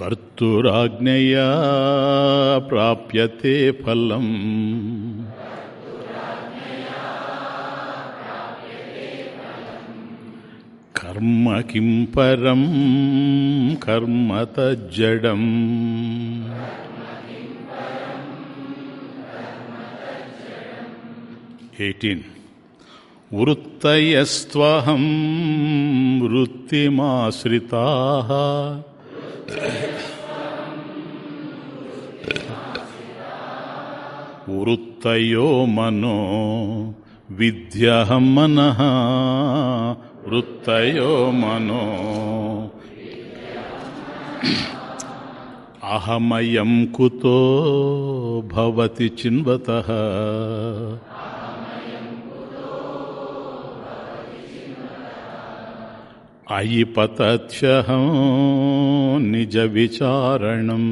కర్తురాజ్ఞయా ప్రాప్యతే ఫలం. కర్మ కిం పరం? కర్మ తజ్జడం. ఎయిటీన్ వృత్తయస్వహం వృత్తిమాశ్రితా. వృత్తయో మనో విద్యహం మన వృత్తయో మనో అహమయం కుతో భవతి చిన్వత అయి పతత్యహం నిజ విచారణం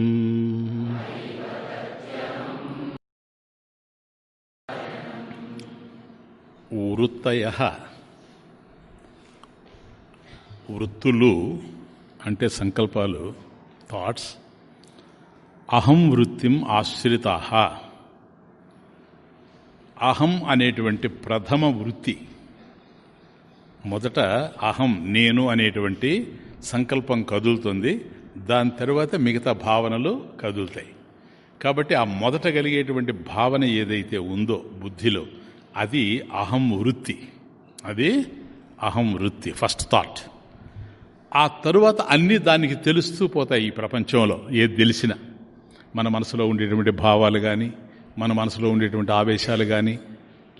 వృత్తయ. వృత్తులు అంటే సంకల్పాలు థాట్స్ అహం వృత్తిం ఆశ్రిత. అహం అనేటువంటి ప్రథమ వృత్తి. మొదట అహం నేను అనేటువంటి సంకల్పం కదులుతుంది. దాని తర్వాత మిగతా భావనలు కదులుతాయి. కాబట్టి ఆ మొదట కలిగేటువంటి భావన ఏదైతే ఉందో బుద్ధిలో అది అహం వృత్తి. అది అహం వృత్తి ఫస్ట్ థాట్. ఆ తరువాత అన్నీ దానికి తెలుస్తూ పోతాయి ఈ ప్రపంచంలో ఏది తెలిసినా. మన మనసులో ఉండేటువంటి భావాలు కానీ మన మనసులో ఉండేటువంటి ఆవేశాలు కానీ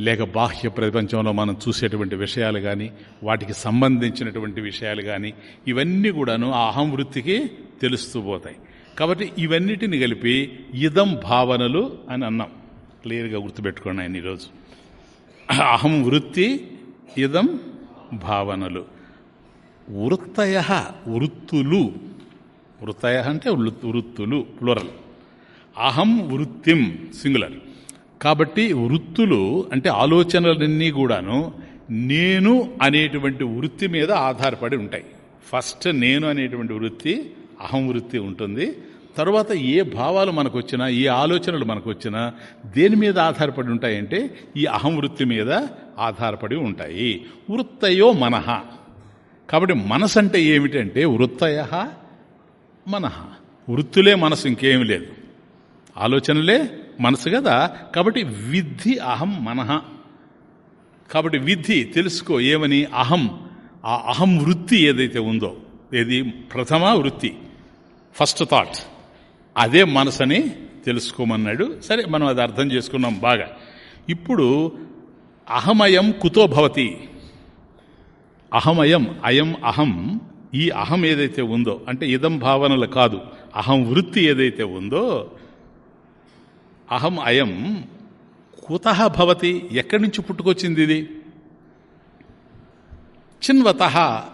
లేక బాహ్య ప్రపంచంలో మనం చూసేటువంటి విషయాలు కానీ వాటికి సంబంధించినటువంటి విషయాలు కానీ ఇవన్నీ కూడాను ఆ అహం వృత్తికి తెలుస్తూ పోతాయి. కాబట్టి ఇవన్నిటిని కలిపి ఇదం భావనలు అని అన్నాం. క్లియర్గా గుర్తుపెట్టుకోండి ఆయన ఈరోజు. అహం వృత్తి ఇదం భావనలు. వృత్తయ వృత్తులు. వృత్తయ అంటే వృత్తులు ప్లూరల్. అహం వృత్తిం సింగులర్. కాబట్టి వృత్తులు అంటే ఆలోచనలన్నీ కూడాను నేను అనేటువంటి వృత్తి మీద ఆధారపడి ఉంటాయి. ఫస్ట్ నేను అనేటువంటి వృత్తి అహం వృత్తి ఉంటుంది. తర్వాత ఏ భావాలు మనకు వచ్చినా ఏ ఆలోచనలు మనకు వచ్చినా దేని మీద ఆధారపడి ఉంటాయంటే ఈ అహం వృత్తి మీద ఆధారపడి ఉంటాయి. వృత్తయో మనహ కాబట్టి మనసు అంటే ఏమిటంటే వృత్తయ మనహ వృత్తులే మనసు ఇంకేమి లేదు. ఆలోచనలే మనసు కదా? కాబట్టి విద్ధి అహం మనహ. కాబట్టి విద్ధి తెలుసుకో ఏమని? అహం. ఆ అహం వృత్తి ఏదైతే ఉందో ఏది? ప్రథమ వృత్తి. ఫస్ట్ థాట్ అదే మనసని తెలుసుకోమన్నాడు. సరే మనం అది అర్థం చేసుకున్నాం బాగా. ఇప్పుడు అహమయం కుతో భవతి. అహమయం అయం అహం. ఈ అహం ఏదైతే ఉందో అంటే ఇదం భావనలు కాదు. అహం వృత్తి ఏదైతే ఉందో అహం అయం. కుత భవతి. ఎక్కడి నుంచి పుట్టుకొచ్చింది ఇది? చిన్వత.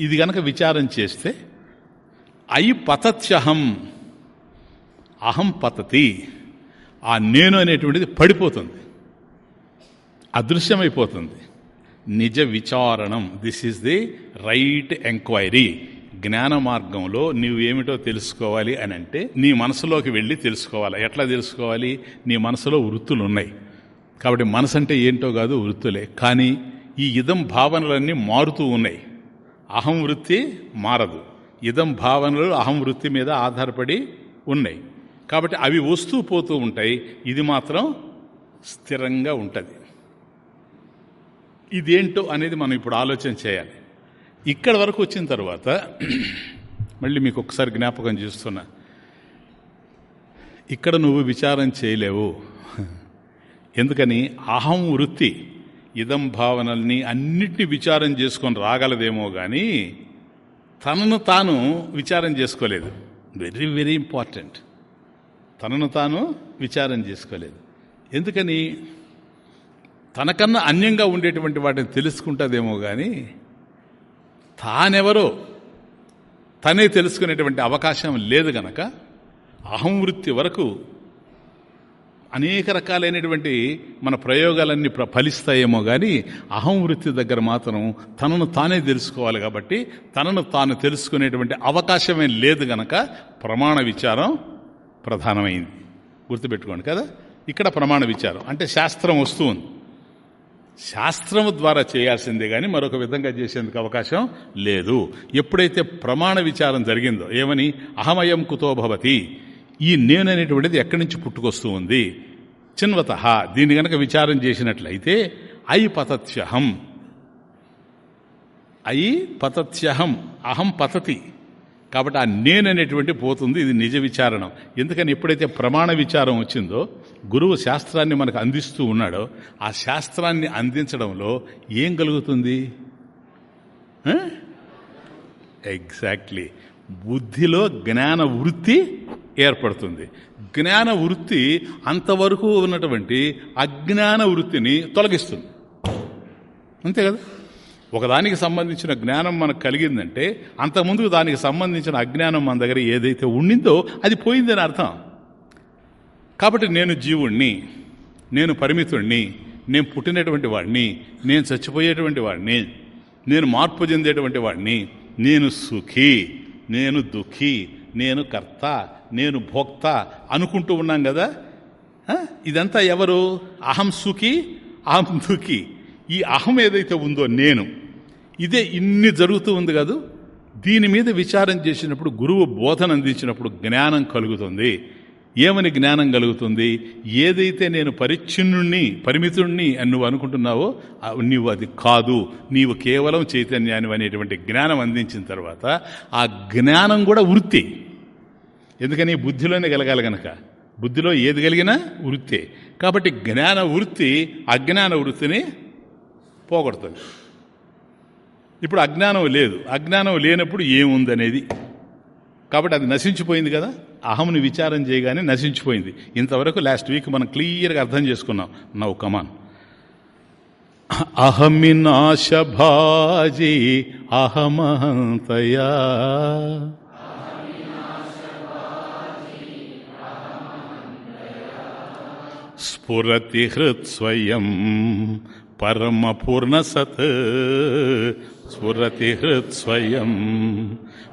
ఇది గనక విచారం చేస్తే అయి పతత్యహం. అహం పతతి. ఆ నేను అనేటువంటిది పడిపోతుంది. అదృశ్యమైపోతుంది. నిజ విచారణం. This is the right enquiry. జ్ఞాన మార్గంలో ఏమిటో తెలుసుకోవాలి అని అంటే నీ మనసులోకి వెళ్ళి తెలుసుకోవాలి. ఎట్లా తెలుసుకోవాలి? నీ మనసులో వృత్తులు ఉన్నాయి కాబట్టి మనసు అంటే ఏంటో కాదు వృత్తులే. కానీ ఈ ఇదం భావనలన్నీ మారుతూ ఉన్నాయి. అహం వృత్తి మారదు. ఇదం భావనలు అహం వృత్తి మీద ఆధారపడి ఉన్నాయి. కాబట్టి అవి వస్తూ పోతూ ఉంటాయి. ఇది మాత్రం స్థిరంగా ఉంటుంది. ఇదేంటో అనేది మనం ఇప్పుడు ఆలోచన చేయాలి. ఇక్కడ వరకు వచ్చిన తర్వాత మళ్ళీ మీకు ఒకసారి జ్ఞాపకం చేస్తున్నా. ఇక్కడ నువ్వు విచారం చేయలేవు. ఎందుకని? అహం వృత్తి ఇదం భావనల్ని అన్నిటినీ విచారం చేసుకొని రాగలదేమో కానీ తనను తాను విచారం చేసుకోలేదు. Very very important. తనను తాను విచారం చేసుకోలేదు. ఎందుకని? తనకన్నా అన్యంగా ఉండేటువంటి వాటిని తెలుసుకుంటుందేమో కానీ తానెవరో తనే తెలుసుకునేటువంటి అవకాశం లేదు గనక అహం వృత్తి వరకు అనేక రకాలైనటువంటి మన ప్రయోగాలన్నీ ప్ర ఫలిస్తాయేమో కానీ అహం వృత్తి దగ్గర మాత్రం తనను తానే తెలుసుకోవాలి కాబట్టి తనను తాను తెలుసుకునేటువంటి అవకాశమే లేదు గనక ప్రమాణ విచారం ప్రధానమైంది. గుర్తుపెట్టుకోండి కదా. ఇక్కడ ప్రమాణ విచారం. అంటే శాస్త్రం వస్తుంది శాస్త్రము ద్వారా చేయాల్సిందే కానీ మరొక విధంగా చేసేందుకు అవకాశం లేదు. ఎప్పుడైతే ప్రమాణ విచారం జరిగిందో ఏమని? అహమయం కుతో భవతి. ఈ నేను అనేటువంటిది ఎక్కడి నుంచి పుట్టుకొస్తూ ఉంది? చిన్వత. దీన్ని గనక విచారం చేసినట్లయితే ఐ పతత్యహం ఐ పతత్యహం అహం పతతి. కాబట్టి ఆ నేననేటువంటి పోతుంది ఇది నిజ విచారణం. ఎందుకని ఎప్పుడైతే ప్రమాణ విచారం వచ్చిందో గురువు శాస్త్రాన్ని మనకు అందిస్తూ ఉన్నాడో ఆ శాస్త్రాన్ని అందించడంలో ఏం కలుగుతుంది? ఎగ్జాక్ట్లీ బుద్ధిలో జ్ఞాన వృత్తి ఏర్పడుతుంది. జ్ఞాన వృత్తి అంతవరకు ఉన్నటువంటి అజ్ఞాన వృత్తిని తొలగిస్తుంది. అంతే కదా? ఒకదానికి సంబంధించిన జ్ఞానం మనకు కలిగిందంటే అంతకుముందు దానికి సంబంధించిన అజ్ఞానం మన దగ్గర ఏదైతే ఉండిందో అది పోయిందని అర్థం. కాబట్టి నేను జీవుణ్ణి నేను పరిమితుణ్ణి నేను పుట్టినటువంటి వాడిని నేను చచ్చిపోయేటువంటి వాడిని నేను మార్పు చెందేటువంటి వాడిని నేను సుఖీ నేను దుఃఖీ నేను కర్త నేను భోక్త అనుకుంటూ ఉన్నాం కదా? ఇదంతా ఎవరు? అహం సుఖి అహం దుఃఖీ. ఈ అహం ఏదైతే ఉందో నేను. ఇదే ఇన్ని జరుగుతూ ఉంది కాదు దీని మీద విచారం చేసినప్పుడు గురువు బోధన అందించినప్పుడు జ్ఞానం కలుగుతుంది. ఏమని జ్ఞానం కలుగుతుంది? ఏదైతే నేను పరిచ్ఛిన్నుణ్ణి పరిమితుణ్ణి అని నువ్వు అనుకుంటున్నావో నీవు అది కాదు. నీవు కేవలం చైతన్యాన్ని అనేటువంటి జ్ఞానం అందించిన తర్వాత ఆ జ్ఞానం కూడా వృత్తి. ఎందుకని? బుద్ధిలోనే కలగాలి గనక. బుద్ధిలో ఏది కలిగినా వృత్తే. కాబట్టి జ్ఞాన వృత్తి అజ్ఞాన వృత్తిని పోగొడుతుంది. ఇప్పుడు అజ్ఞానం లేదు. అజ్ఞానం లేనప్పుడు ఏముందనేది? కాబట్టి అది నశించిపోయింది కదా? అహంని విచారం చేయగానే నశించిపోయింది. ఇంతవరకు లాస్ట్ వీక్ మనం క్లియర్గా అర్థం చేసుకున్నాం. నవ్ కమాన్ అహమి నాశభాజీ అహమహంతయా. స్ఫురతి హృత్స్వయం పరమపూర్ణసత్ స్ఫురతి హృత్స్వయం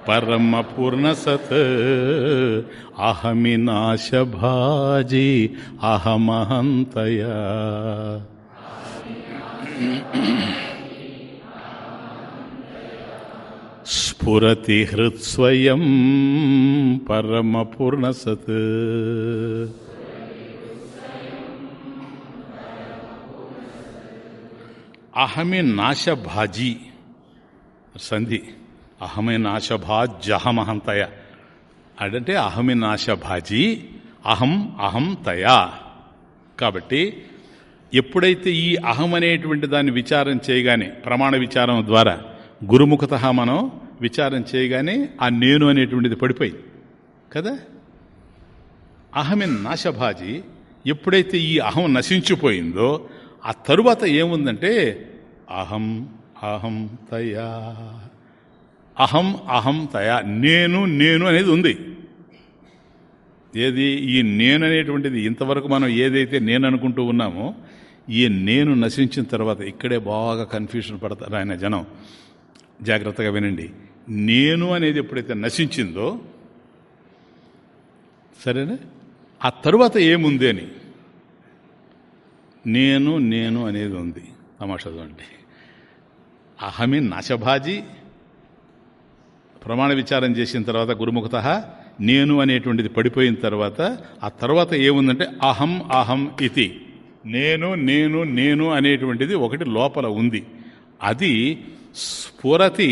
పరమపూర్ణసత్ అహమి నాశభాజీ అహమహంతయా స్ఫురతి హృత్స్వయం పరమపూర్ణసత్ అహమే నాశభాజీ సంధి. అహమే నాశభాజహమహంతయ అంటే అహమి నాశభాజీ అహం అహం తయా. కాబట్టి ఎప్పుడైతే ఈ అహం అనేటువంటి దాన్ని విచారం చేయగానే ప్రమాణ విచారం ద్వారా గురుముఖత మనం విచారం చేయగానే ఆ నేను అనేటువంటిది పడిపోయింది. కదా? అహమిన్ నాశభాజీ ఎప్పుడైతే ఈ అహం నశించిపోయిందో ఆ తరువాత ఏముందంటే అహం అహం తయా. అహం అహం తయా. నేను నేను అనేది ఉంది. ఏది ఈ నేను అనేటువంటిది ఇంతవరకు మనం ఏదైతే నేను అనుకుంటూ ఉన్నామో ఈ నేను నశించిన తర్వాత ఇక్కడే బాగా కన్ఫ్యూషన్ పడతారు ఆయన జనం. జాగ్రత్తగా వినండి. నేను అనేది ఎప్పుడైతే నశించిందో సరేనా? ఆ తరువాత ఏముంది అని? నేను నేను అనేది ఉంది. తమాషా చూడండి. అహమి నశభాజీ. ప్రమాణ విచారం చేసిన తర్వాత గురుముఖత నేను అనేటువంటిది పడిపోయిన తర్వాత ఆ తర్వాత ఏముందంటే అహం అహం ఇతి. నేను నేను నేను అనేటువంటిది ఒకటి లోపల ఉంది. అది స్ఫురతి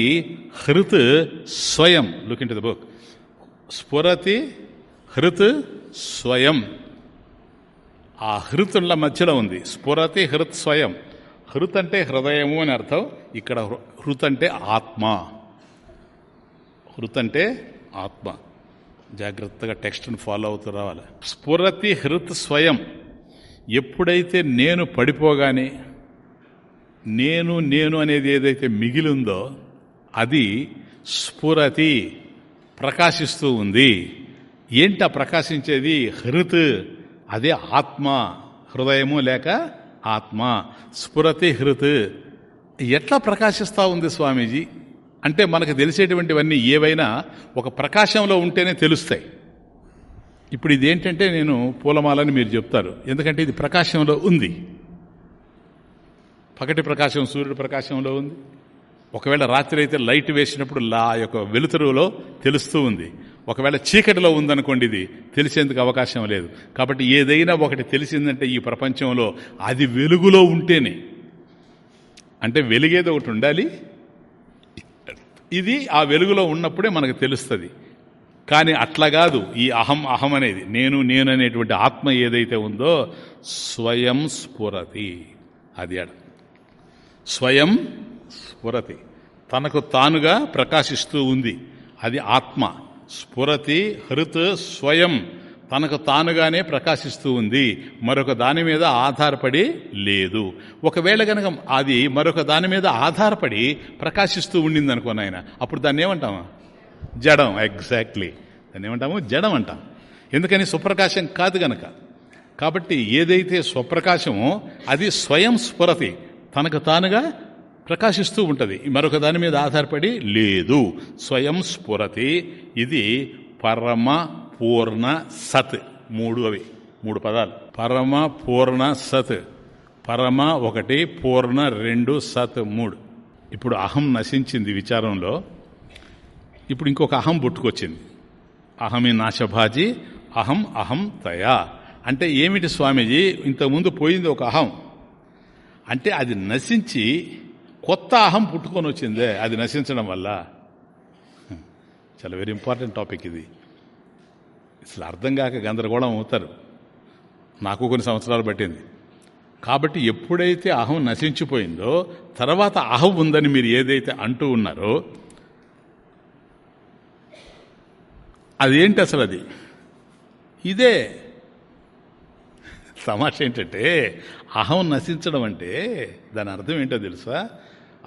హృత్ స్వయం. Look into the book స్ఫురతి హృత్ స్వయం. ఆ హృతుల మధ్యలో ఉంది. స్ఫురతి హృత్ స్వయం. హృత్ అంటే హృదయము అని అర్థం. ఇక్కడ హృత్ అంటే ఆత్మ. హృత్ అంటే ఆత్మ. జాగ్రత్తగా టెక్స్ట్ని ఫాలో అవుతూ రావాలి. స్ఫురతి హృత్ స్వయం. ఎప్పుడైతే నేను పడిపోగానే నేను నేను అనేది ఏదైతే మిగిలిందో అది స్ఫురతి ప్రకాశిస్తూ ఉంది. ఏంట ప్రకాశించేది? హృత్. అదే ఆత్మ. హృదయము లేక ఆత్మ స్ఫురతి హృత్. ఎట్లా ప్రకాశిస్తూ ఉంది స్వామీజీ? అంటే మనకు తెలిసేటువంటివన్నీ ఏవైనా ఒక ప్రకాశంలో ఉంటేనే తెలుస్తాయి. ఇప్పుడు ఇదేంటంటే నేను పూలమాలని మీరు చెప్తారు. ఎందుకంటే ఇది ప్రకాశంలో ఉంది. పగటి ప్రకాశం సూర్యుడు ప్రకాశంలో ఉంది. ఒకవేళ రాత్రి అయితే లైట్ వేసినప్పుడు లా యొక్క వెలుతురులో తెలుస్తూ ఉంది. ఒకవేళ చీకటిలో ఉందనుకోండి ఇది తెలిసేందుకు అవకాశం లేదు. కాబట్టి ఏదైనా ఒకటి తెలిసిందంటే ఈ ప్రపంచంలో అది వెలుగులో ఉంటేనే. అంటే వెలిగేది ఒకటి ఉండాలి. ఇది ఆ వెలుగులో ఉన్నప్పుడే మనకు తెలుస్తుంది. కానీ అట్లా కాదు. ఈ అహం అహం అనేది నేను నేను అనేటువంటి ఆత్మ ఏదైతే ఉందో స్వయం స్ఫురతి. అది అడ స్వయం స్ఫురతి. తనకు తానుగా ప్రకాశిస్తూ ఉంది. అది ఆత్మ. స్ఫురతి హృత్ స్వయం తనకు తానుగానే ప్రకాశిస్తూ ఉంది. మరొక దాని మీద ఆధారపడి లేదు. ఒకవేళ కనుక అది మరొక దాని మీద ఆధారపడి ప్రకాశిస్తూ ఉండింది అనుకో ఆయన అప్పుడు దాన్ని ఏమంటాము? జడం. ఎగ్జాక్ట్లీ. దాన్ని ఏమంటాము? జడం అంటాం. ఎందుకని? స్వప్రకాశం కాదు గనక. కాబట్టి ఏదైతే స్వప్రకాశమో అది స్వయం స్ఫురతి. తనకు తానుగా ప్రకాశిస్తూ ఉంటుంది. మరొక దాని మీద ఆధారపడి లేదు. స్వయం స్ఫురతి. ఇది పరమ పూర్ణ సత్. మూడు అవి. మూడు పదాలు. పరమ పూర్ణ సత్. పరమ ఒకటి పూర్ణ రెండు సత్ మూడు. ఇప్పుడు అహం నశించింది విచారంలో. ఇప్పుడు ఇంకొక అహం పుట్టుకొచ్చింది. అహమి నాశభాజీ అహం అహం తయా. అంటే ఏమిటి స్వామీజీ? ఇంతకుముందు పోయింది ఒక అహం. అంటే అది నశించి కొత్త అహం పుట్టుకొని వచ్చిందే అది నశించడం వల్ల. చాలా వెరీ ఇంపార్టెంట్ టాపిక్ ఇది. అసలు అర్థం కాక గందరగోళం అవుతారు. నాకు కొన్ని సంవత్సరాలు పట్టింది. కాబట్టి ఎప్పుడైతే అహం నశించిపోయిందో తర్వాత అహం ఉందని మీరు ఏదైతే అంటూ ఉన్నారో అదేంటి అసలు అది? ఇదే. తమాష ఏంటంటే అహం నశించడం అంటే దాని అర్థం ఏంటో తెలుసా?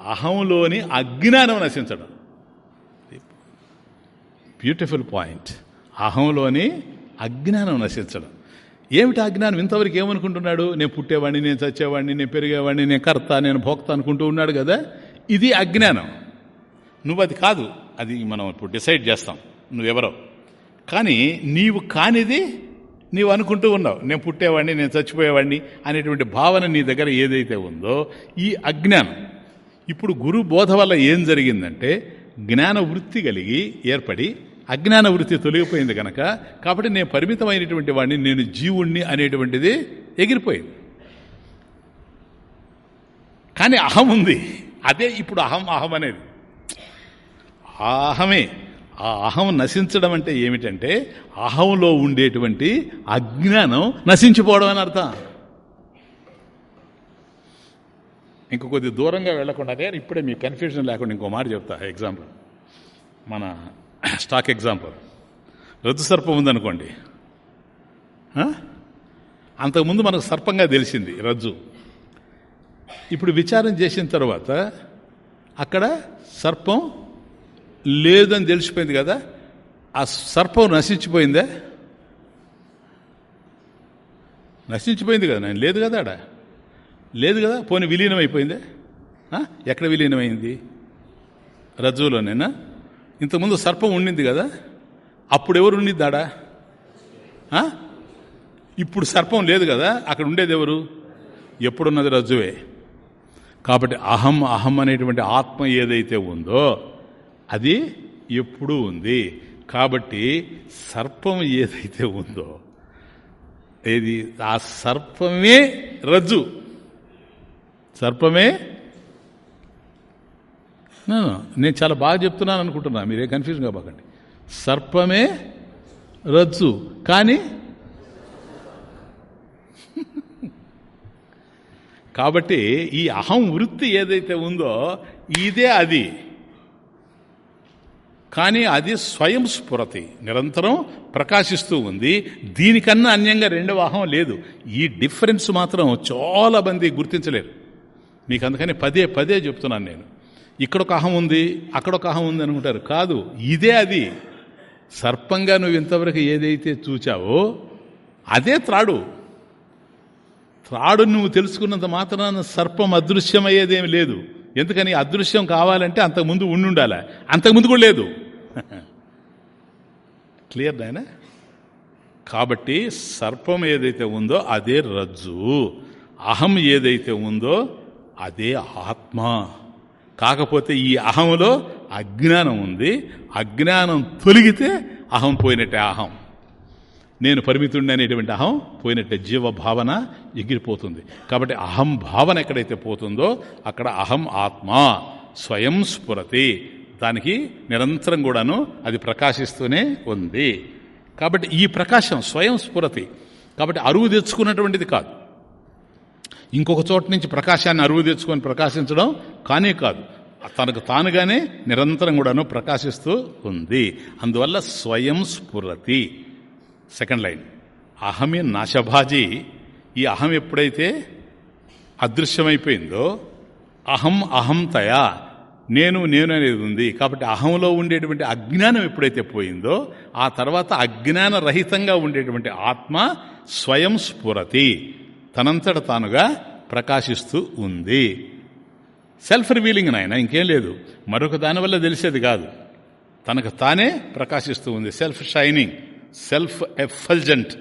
అహంలోని అజ్ఞానం నశించడం. బ్యూటిఫుల్ పాయింట్ అహంలోని అజ్ఞానం నశించడం. ఏమిటి అజ్ఞానం? ఇంతవరకు ఏమనుకుంటున్నాడు? నేను పుట్టేవాడిని నేను చచ్చేవాడిని నేను పెరిగేవాడిని నేను కర్త నేను భోక్త అనుకుంటూ ఉన్నాడు కదా? ఇది అజ్ఞానం. నువ్వు అది కాదు. అది మనం ఇప్పుడు డిసైడ్ చేస్తాం. నువ్వెవరో. కానీ నీవు కానిది నీవు అనుకుంటూ ఉన్నావు. నేను పుట్టేవాడిని నేను చచ్చిపోయేవాడిని అనేటువంటి భావన నీ దగ్గర ఏదైతే ఉందో ఈ అజ్ఞానం. ఇప్పుడు గురు బోధ వల్ల ఏం జరిగిందంటే జ్ఞాన వృత్తి కలిగి ఏర్పడి అజ్ఞాన వృత్తి తొలగిపోయింది కనుక కాబట్టి నేను పరిమితమైనటువంటి వాడిని నేను జీవుణ్ణి అనేటువంటిది ఎగిరిపోయింది. కానీ అహం ఉంది. అదే ఇప్పుడు అహం అహం అనేది. ఆ అహమే. ఆ అహం నశించడం అంటే ఏమిటంటే అహంలో ఉండేటువంటి అజ్ఞానం నశించిపోవడం అని అర్థం. ఇంక కొద్ది దూరంగా వెళ్ళకుండా ఇప్పుడే మీ కన్ఫ్యూజన్ లేకుండా ఇంకో మాట చెప్తా ఎగ్జాంపుల్ మన స్టాక్ ఎగ్జాంపుల్ రద్దు సర్పం ఉందనుకోండి. అంతకుముందు మనకు సర్పంగా తెలిసింది రజ్జు. ఇప్పుడు విచారం చేసిన తర్వాత అక్కడ సర్పం లేదని తెలిసిపోయింది కదా ఆ సర్పం నశించిపోయిందే? నశించిపోయింది కదా నేను లేదు కదా ఆడ. లేదు కదా? పోనీ విలీనం అయిపోయిందే ఎక్కడ విలీనమైంది? రజ్జులోనేనా? ఇంతకుముందు సర్పం ఉండింది కదా? అప్పుడు ఎవరు ఉండింది ఇప్పుడు సర్పం లేదు కదా? అక్కడ ఉండేది ఎవరు ఎప్పుడున్నది రజ్జువే. కాబట్టి అహం అహం అనేటువంటి ఆత్మ ఏదైతే ఉందో అది ఎప్పుడూ ఉంది. కాబట్టి సర్పం ఏదైతే ఉందో ఏది? ఆ సర్పమే రజ్జు. సర్పమే? నేను చాలా బాగా చెప్తున్నాను అనుకుంటున్నా. మీరే కన్ఫ్యూజన్ కాబాకండి సర్పమే రజ్జు. కానీ కాబట్టి ఈ అహం వృత్తి ఏదైతే ఉందో ఇదే అది. కానీ అది స్వయం స్ఫురతి. నిరంతరం ప్రకాశిస్తూ ఉంది. దీనికన్నా అన్యంగా రెండవ అహం లేదు. ఈ డిఫరెన్స్ మాత్రం చాలా మంది గుర్తించలేరు. మీకు అందుకని పదే పదే చెప్తున్నాను నేను. ఇక్కడ ఒక అహం ఉంది అక్కడ ఒక అహం ఉంది అనుకుంటారు. కాదు ఇదే అది. సర్పంగా నువ్వు ఇంతవరకు ఏదైతే చూచావో అదే త్రాడు. త్రాడు నువ్వు తెలుసుకున్నంత మాత్రాన సర్పం అదృశ్యమయ్యేదేమి లేదు. ఎందుకని అదృశ్యం కావాలంటే అంతకుముందు ఉండుండాలి. అంతకుముందు కూడా లేదు. క్లియర్ నాయన? కాబట్టి సర్పం ఏదైతే ఉందో అదే రజ్జు. అహం ఏదైతే ఉందో అదే ఆత్మ. కాకపోతే ఈ అహంలో అజ్ఞానం ఉంది. అజ్ఞానం తొలిగితే అహం పోయినట్టే అహం. నేను పరిమితుడిని అనేటువంటి అహం పోయినట్టే జీవ భావన ఎగిరిపోతుంది. కాబట్టి అహం భావన ఎక్కడైతే పోతుందో అక్కడ అహం ఆత్మ స్వయం స్ఫురతి. దానికి నిరంతరం కూడాను అది ప్రకాశిస్తూనే ఉంది. కాబట్టి ఈ ప్రకాశం స్వయం స్ఫురతి. కాబట్టి అరువు తెచ్చుకున్నటువంటిది కాదు. ఇంకొక చోట నుంచి ప్రకాశాన్ని అరువు తెచ్చుకొని ప్రకాశించడం కానే కాదు. తనకు తానుగానే నిరంతరం కూడాను ప్రకాశిస్తూ ఉంది. అందువల్ల స్వయం స్ఫురతి. Second line. అహమే నాశభాజీ. ఈ అహం ఎప్పుడైతే అదృశ్యమైపోయిందో అహం అహంతయా నేను నేను అనేది ఉంది. కాబట్టి అహంలో ఉండేటువంటి అజ్ఞానం ఎప్పుడైతే పోయిందో ఆ తర్వాత అజ్ఞాన రహితంగా ఉండేటువంటి ఆత్మ స్వయం స్ఫురతి. తనంతట తానుగా ప్రకాశిస్తూ ఉంది. సెల్ఫ్ రివీలింగ్ నాయన ఇంకేం లేదు. మరొక దానివల్ల తెలిసేది కాదు. తనకు తానే ప్రకాశిస్తూ ఉంది. సెల్ఫ్ షైనింగ్ సెల్ఫ్ ఎఫల్జెంట్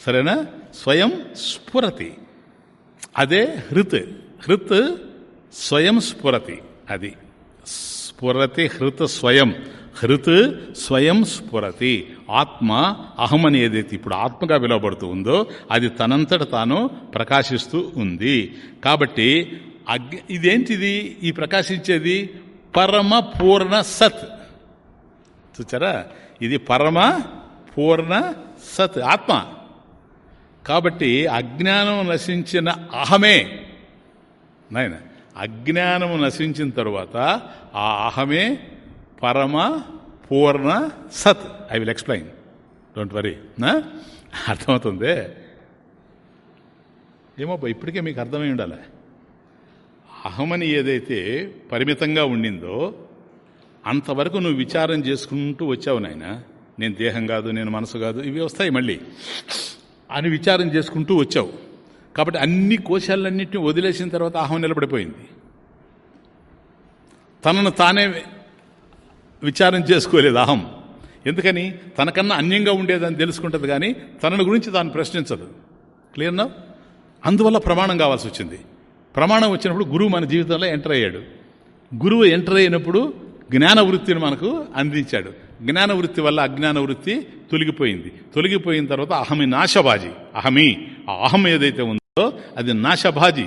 సరేనా? స్వయం స్ఫురతి. అదే హృత్. హృత్ స్వయం స్ఫురతి. అది. స్ఫురతి హృత్ స్వయం. హృత్ స్వయం స్ఫురతి. ఆత్మ అహం అని ఏదైతే ఇప్పుడు ఆత్మగా పిలువబడుతూ ఉందో అది తనంతట తాను ప్రకాశిస్తూ ఉంది. కాబట్టి అగ్ ఇదేంటిది? ఈ ప్రకాశించేది పరమ పూర్ణ సత్. చూచారా? ఇది పరమ పూర్ణ సత్ ఆత్మ. కాబట్టి అజ్ఞానం నశించిన అహమే. నాయన అజ్ఞానము నశించిన తరువాత ఆ అహమే పరమ పూర్ణ సత్. I will explain don't worry నా? అర్థమవుతుంది? ఏమో ఇప్పటికే మీకు అర్థమై ఉండాలి. అహమని ఏదైతే పరిమితంగా ఉండిందో అంతవరకు నువ్వు విచారం చేసుకుంటూ వచ్చావు నాయన. నేను దేహం కాదు నేను మనసు కాదు ఇవి వస్తాయి మళ్ళీ. అని విచారం చేసుకుంటూ వచ్చావు. కాబట్టి అన్ని కోశాలన్నింటినీ వదిలేసిన తర్వాత అహం నిలబడిపోయింది. తనను తానే విచారం చేసుకోలేదు అహం. ఎందుకని? తనకన్నా అన్యంగా ఉండేదని తెలుసుకుంటుంది కానీ తనను గురించి తాను ప్రశ్నించదు. క్లియర్నా అందువల్ల ప్రమాణం కావాల్సి వచ్చింది. ప్రమాణం వచ్చినప్పుడు గురువు మన జీవితంలో ఎంటర్ అయ్యాడు. గురువు ఎంటర్ అయినప్పుడు జ్ఞాన వృత్తిని మనకు అందించాడు. జ్ఞాన వృత్తి వల్ల అజ్ఞాన వృత్తి తొలగిపోయింది. తొలగిపోయిన తర్వాత అహమి నాశబాజీ అహమి ఆ అహం ఏదైతే ఉందో అది నాశబాజీ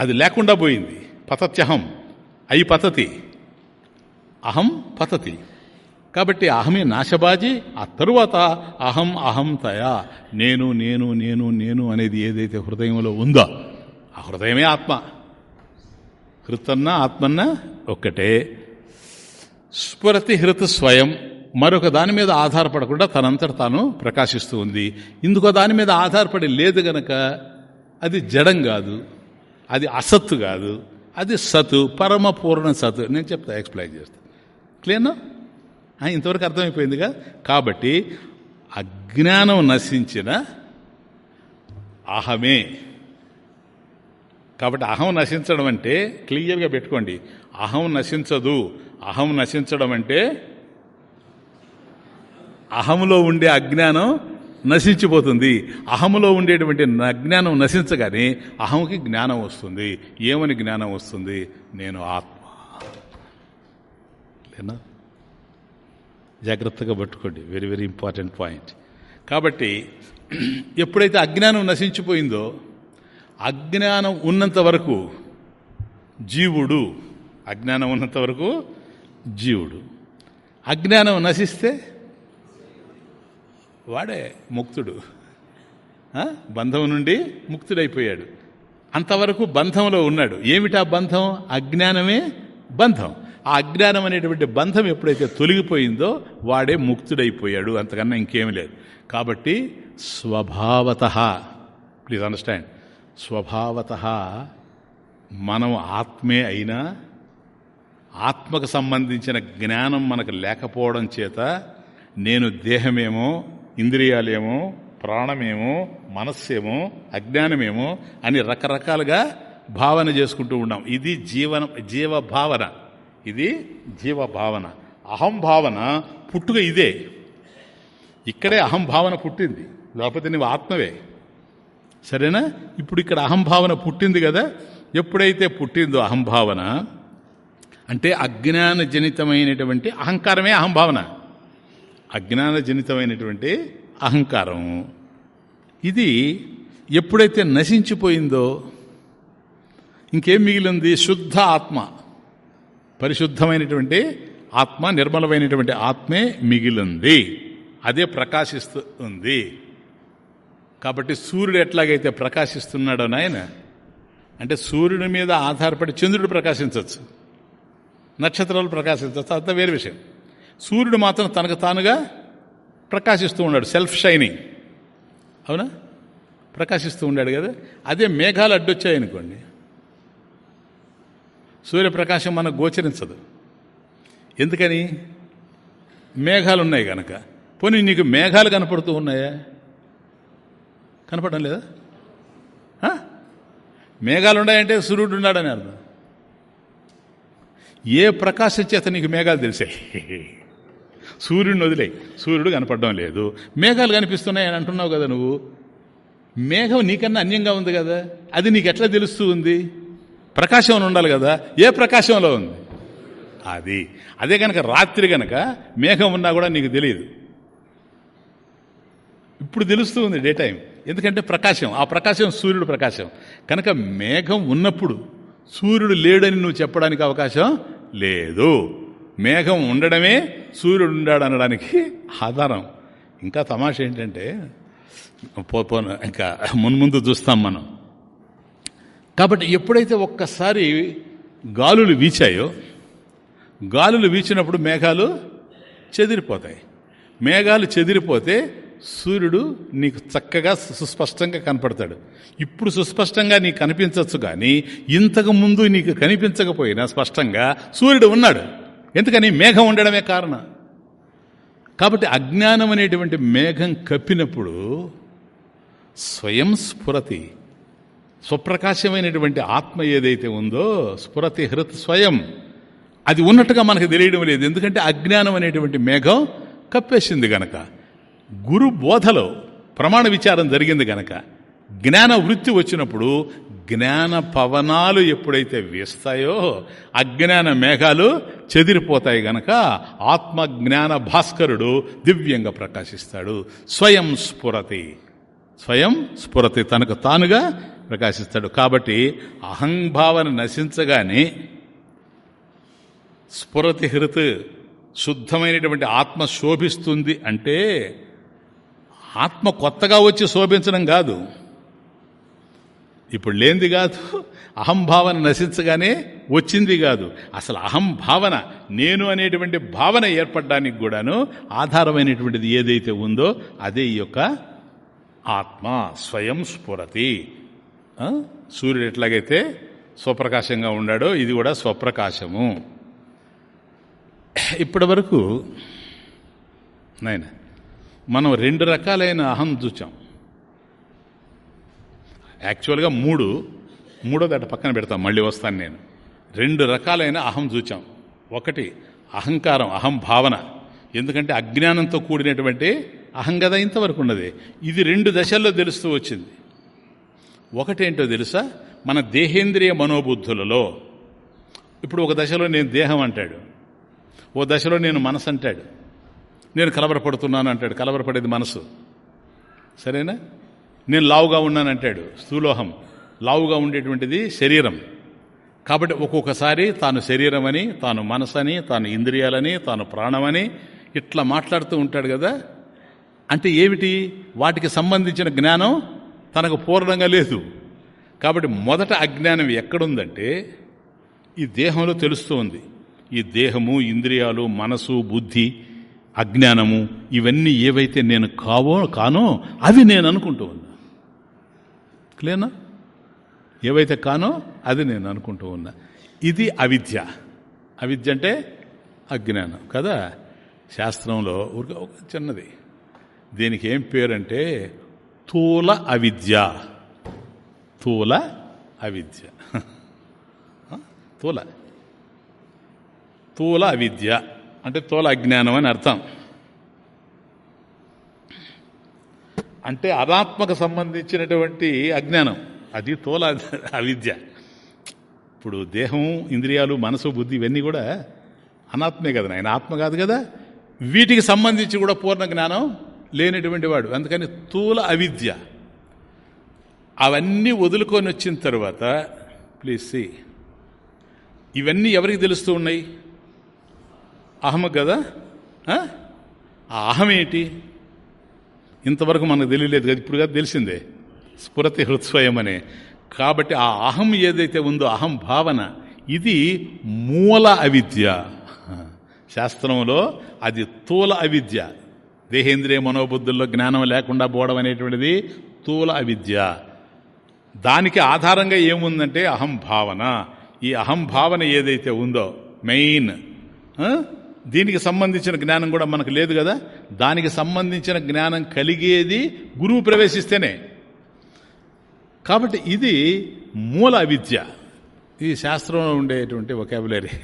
అది లేకుండా పోయింది. పతత్యహం. అయి పతతి. అహం పతతి. కాబట్టి అహమే నాశబాజీ ఆ తరువాత అహం అహం తయా నేను నేను నేను నేను అనేది ఏదైతే హృదయంలో ఉందో ఆ హృదయమే ఆత్మ. హృతన్న ఆత్మన్న ఒక్కటే. స్ఫురతి హృత స్వయం మరొక దాని మీద ఆధారపడకుండా తనంతట తాను ప్రకాశిస్తూ ఉంది. ఇందుకో దాని మీద ఆధారపడి లేదు గనక అది జడం కాదు అది అసత్తు కాదు అది సతు పరమ పూర్ణ సతు. నేను చెప్తా ఎక్స్ప్లెయిన్ చేస్తా. క్లియర్నా? ఇంతవరకు అర్థమైపోయిందిగా? కాబట్టి అజ్ఞానం నశించిన అహమే. కాబట్టి అహం నశించడం అంటే క్లియర్గా పెట్టుకోండి. అహం నశించదు. అహం నశించడం అంటే అహంలో ఉండే అజ్ఞానం నశించిపోతుంది. అహములో ఉండేటువంటి అజ్ఞానం నశించగానే అహంకి జ్ఞానం వస్తుంది. ఏమని జ్ఞానం వస్తుంది? నేను ఆత్మ. లేనా జాగ్రత్తగా పట్టుకోండి. వెరీ వెరీ ఇంపార్టెంట్ పాయింట్ కాబట్టి ఎప్పుడైతే అజ్ఞానం నశించిపోయిందో అజ్ఞానం ఉన్నంత వరకు జీవుడు అజ్ఞానం ఉన్నంత వరకు జీవుడు. అజ్ఞానం నశిస్తే వాడే ముక్తుడు. బంధం నుండి ముక్తుడైపోయాడు. అంతవరకు బంధంలో ఉన్నాడు. ఏమిటా బంధం? అజ్ఞానమే బంధం. ఆ అజ్ఞానం అనేటువంటి బంధం ఎప్పుడైతే తొలగిపోయిందో వాడే ముక్తుడైపోయాడు. అంతకన్నా ఇంకేమి లేదు. కాబట్టి స్వభావత ప్లీజ్ అండర్స్టాండ్. స్వభావత మనం ఆత్మే అయినా ఆత్మకు సంబంధించిన జ్ఞానం మనకు లేకపోవడం చేత నేను దేహమేమో ఇంద్రియాలేమో ప్రాణమేమో మనస్సేమో అజ్ఞానమేమో అని రకరకాలుగా భావన చేసుకుంటూ ఉన్నాం. ఇది జీవన జీవ భావన ఇది జీవ భావన అహం భావన పుట్టుక ఇదే. ఇక్కడే అహం భావన పుట్టింది. లేకపోతే నువ్వు ఆత్మవే. సరేనా? ఇప్పుడు ఇక్కడ అహంభావన పుట్టింది కదా? ఎప్పుడైతే పుట్టిందో అహంభావన అంటే అజ్ఞాన జనితమైనటువంటి అహంకారమే అహంభావన అజ్ఞాన జనితమైనటువంటి అహంకారం. ఇది ఎప్పుడైతే నశించిపోయిందో ఇంకేం మిగిలింది? శుద్ధ ఆత్మ. పరిశుద్ధమైనటువంటి ఆత్మ నిర్మలమైనటువంటి ఆత్మే మిగిలింది. అదే ప్రకాశిస్తూ ఉంది కాబట్టి సూర్యుడు ఎట్లాగైతే ప్రకాశిస్తున్నాడో నాయన అంటే సూర్యుడి మీద ఆధారపడి చంద్రుడు ప్రకాశించవచ్చు నక్షత్రాలు ప్రకాశించవచ్చు అంత వేరే విషయం. సూర్యుడు మాత్రం తనకు తానుగా ప్రకాశిస్తూ ఉన్నాడు సెల్ఫ్ షైనింగ్. అవునా? ప్రకాశిస్తూ ఉన్నాడు కదా. అదే మేఘాలు అడ్డొచ్చాయనుకోండి. సూర్యప్రకాశం మనకు గోచరించదు. ఎందుకని? మేఘాలు ఉన్నాయి కనుక పోనీ నీకు మేఘాలు కనపడుతూ ఉన్నాయా? కనపడడం లేదా? మేఘాలు ఉన్నాయంటే సూర్యుడు ఉన్నాడని అర్థం. ఏ ప్రకాశం చేత నీకు మేఘాలు తెలిసాయి? సూర్యుడిని వదిలే సూర్యుడు కనపడడం లేదు. మేఘాలు కనిపిస్తున్నాయని అంటున్నావు కదా నువ్వు. మేఘం నీకన్నా అన్యంగా ఉంది కదా. అది నీకు ఎట్లా తెలుస్తూ ఉంది? ప్రకాశం ఉండాలి కదా. ఏ ప్రకాశంలో ఉంది? అది. అదే కనుక రాత్రి కనుక మేఘం ఉన్నా కూడా నీకు తెలియదు. ఇప్పుడు తెలుస్తూ ఉంది డే టైం ఎందుకంటే ప్రకాశం ఆ ప్రకాశం సూర్యుడు ప్రకాశం. కనుక మేఘం ఉన్నప్పుడు సూర్యుడు లేడని నువ్వు చెప్పడానికి అవకాశం లేదు. మేఘం ఉండడమే సూర్యుడు ఉండాడు అనడానికి ఆధారం. ఇంకా తమాష ఏంటంటే పో- ఇంకా మున్ముందు చూస్తాం మనం. కాబట్టి ఎప్పుడైతే ఒక్కసారి గాలులు వీచాయో గాలులు వీచినప్పుడు మేఘాలు చెదిరిపోతాయి. మేఘాలు చెదిరిపోతే సూర్యుడు నీకు చక్కగా సుస్పష్టంగా కనపడతాడు. ఇప్పుడు సుస్పష్టంగా నీకు కనిపించవచ్చు కానీ ఇంతకు ముందు నీకు కనిపించకపోయినా స్పష్టంగా సూర్యుడు ఉన్నాడు. ఎందుకని? మేఘం ఉండడమే కారణం. కాబట్టి అజ్ఞానం అనేటువంటి మేఘం కప్పినప్పుడు స్వయం స్ఫురతి స్వప్రకాశమైనటువంటి ఆత్మ ఏదైతే ఉందో స్ఫురతి హృత్ స్వయం. అది ఉన్నట్టుగా మనకు తెలియడం లేదు. ఎందుకంటే అజ్ఞానం అనేటువంటి మేఘం కప్పేసింది గనక. గురు బోధలో ప్రమాణ విచారం జరిగింది గనక. జ్ఞాన వృత్తి వచ్చినప్పుడు జ్ఞాన పవనాలు ఎప్పుడైతే వేస్తాయో అజ్ఞాన మేఘాలు చెదిరిపోతాయి గనక ఆత్మ జ్ఞాన భాస్కరుడు దివ్యంగా ప్రకాశిస్తాడు. స్వయం స్ఫురతి. స్వయం స్ఫురతి తనకు తానుగా ప్రకాశిస్తాడు. కాబట్టి అహంభావన నశించగానే స్ఫురతి హృత్ శుద్ధమైనటువంటి ఆత్మ శోభిస్తుంది అంటే ఆత్మ కొత్తగా వచ్చి శోభించడం కాదు. ఇప్పుడు లేనిది కాదు అహంభావన నశించగానే వచ్చింది కాదు. అసలు అహంభావన నేను అనేటువంటి భావన ఏర్పడడానికి కూడాను ఆధారమైనటువంటిది ఏదైతే ఉందో అదే ఈ యొక్క ఆత్మ స్వయం స్ఫురతి. సూర్యుడు ఎట్లాగైతే స్వప్రకాశంగా ఉన్నాడో ఇది కూడా స్వప్రకాశము. ఇప్పటి వరకు నాయన మనం రెండు రకాలైన అహం చూచాం. యాక్చువల్గా మూడు మూడో దాట పక్కన పెడతాం మళ్ళీ వస్తాను నేను. రెండు రకాలైన అహం చూచాం. ఒకటి అహంకారం అహం భావన. ఎందుకంటే అజ్ఞానంతో కూడినటువంటి అహం కదా ఇంతవరకు ఉన్నది. ఇది రెండు దశల్లో తెలుస్తూ వచ్చింది. ఒకటేంటో తెలుసా? మన దేహేంద్రియ మనోబుద్ధులలో. ఇప్పుడు ఒక దశలో నేను దేహం అంటాడు. ఓ దశలో నేను మనసు అంటాడు. నేను కలవరపడుతున్నాను అంటాడు. కలవరపడేది మనసు. సరేనా? నేను లావుగా ఉన్నానంటాడు స్థూలోహం. లావుగా ఉండేటువంటిది శరీరం. కాబట్టి ఒక్కొక్కసారి తాను శరీరం అని తాను మనసని తాను ఇంద్రియాలని తాను ప్రాణమని ఇట్లా మాట్లాడుతూ ఉంటాడు కదా. అంటే ఏమిటి? వాటికి సంబంధించిన జ్ఞానం తనకు పూర్ణంగా లేదు. కాబట్టి మొదట అజ్ఞానం ఎక్కడుందంటే ఈ దేహంలో తెలుస్తూ ఉంది. ఈ దేహము ఇంద్రియాలు మనసు బుద్ధి అజ్ఞానము ఇవన్నీ ఏవైతే నేను కావో కానో అవి నేను అనుకుంటూ ఉన్నా. క్లియర్నా? ఏవైతే కానో అది నేను అనుకుంటూ ఉన్నా. ఇది అవిద్య. అవిద్య అంటే అజ్ఞానం కదా? శాస్త్రంలో ఒక చిన్నది. దీనికి ఏం పేరంటే తూల అవిద్య. తూల అవిద్య. తూల తూల అవిద్య. అంటే తోల అజ్ఞానం అని అర్థం. అంటే అనాత్మకు సంబంధించినటువంటి అజ్ఞానం. అది తోల అవిద్య. ఇప్పుడు దేహం ఇంద్రియాలు మనసు బుద్ధి ఇవన్నీ కూడా అనాత్మే కదా ఆయన ఆత్మ కాదు కదా. వీటికి సంబంధించి కూడా పూర్ణ జ్ఞానం లేనటువంటి వాడు. అందుకని తూల అవిద్య. అవన్నీ వదులుకొని వచ్చిన తర్వాత ప్లీజ్ సి ఇవన్నీ ఎవరికి తెలుస్తూ ఉన్నాయి? అహమ కదా? ఆ? అహమేంటి ఇంతవరకు మనకు తెలియలేదు కదా ఇప్పుడు కదా తెలిసిందే. స్ఫురతి హృత్స్వయం అనే కాబట్టి ఆ అహం ఏదైతే ఉందో అహం భావన ఇది మూల అవిద్య. శాస్త్రంలో అది తూల అవిద్య. దేహేంద్రియ మనోబుద్ధుల్లో జ్ఞానం లేకుండా పోవడం అనేటువంటిది తూల అవిద్య. దానికి ఆధారంగా ఏముందంటే అహం భావన ఈ అహం భావన ఏదైతే ఉందో మెయిన్ దీనికి సంబంధించిన జ్ఞానం కూడా మనకు లేదు కదా? దానికి సంబంధించిన జ్ఞానం కలిగేది గురువు ప్రవేశిస్తేనే. కాబట్టి ఇది మూల అవిద్య. ఈ శాస్త్రంలో ఉండేటువంటి ఒకాబులరీ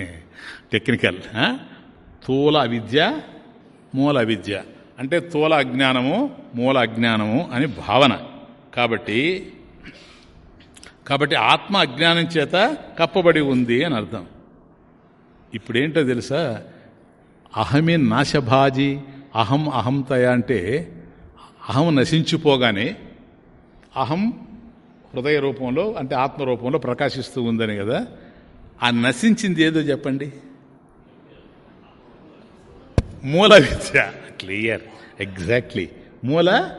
టెక్నికల్ స్థూల అవిద్య మూల అవిద్య. అంటే తోల అజ్ఞానము మూల అజ్ఞానము అని భావన. కాబట్టి కాబట్టి ఆత్మ అజ్ఞానం చేత కప్పబడి ఉంది అని అర్థం. ఇప్పుడేంటో తెలుసా? అహమే నాశభాజీ అహం అహంతయ అంటే అహం నశించిపోగానే అహం హృదయ రూపంలో అంటే ఆత్మ రూపంలో ప్రకాశిస్తూ ఉందని కదా? ఆ నశించింది ఏదో చెప్పండి? మూల విద్య. క్లియర్. ఎగ్జాక్ట్లీ మూల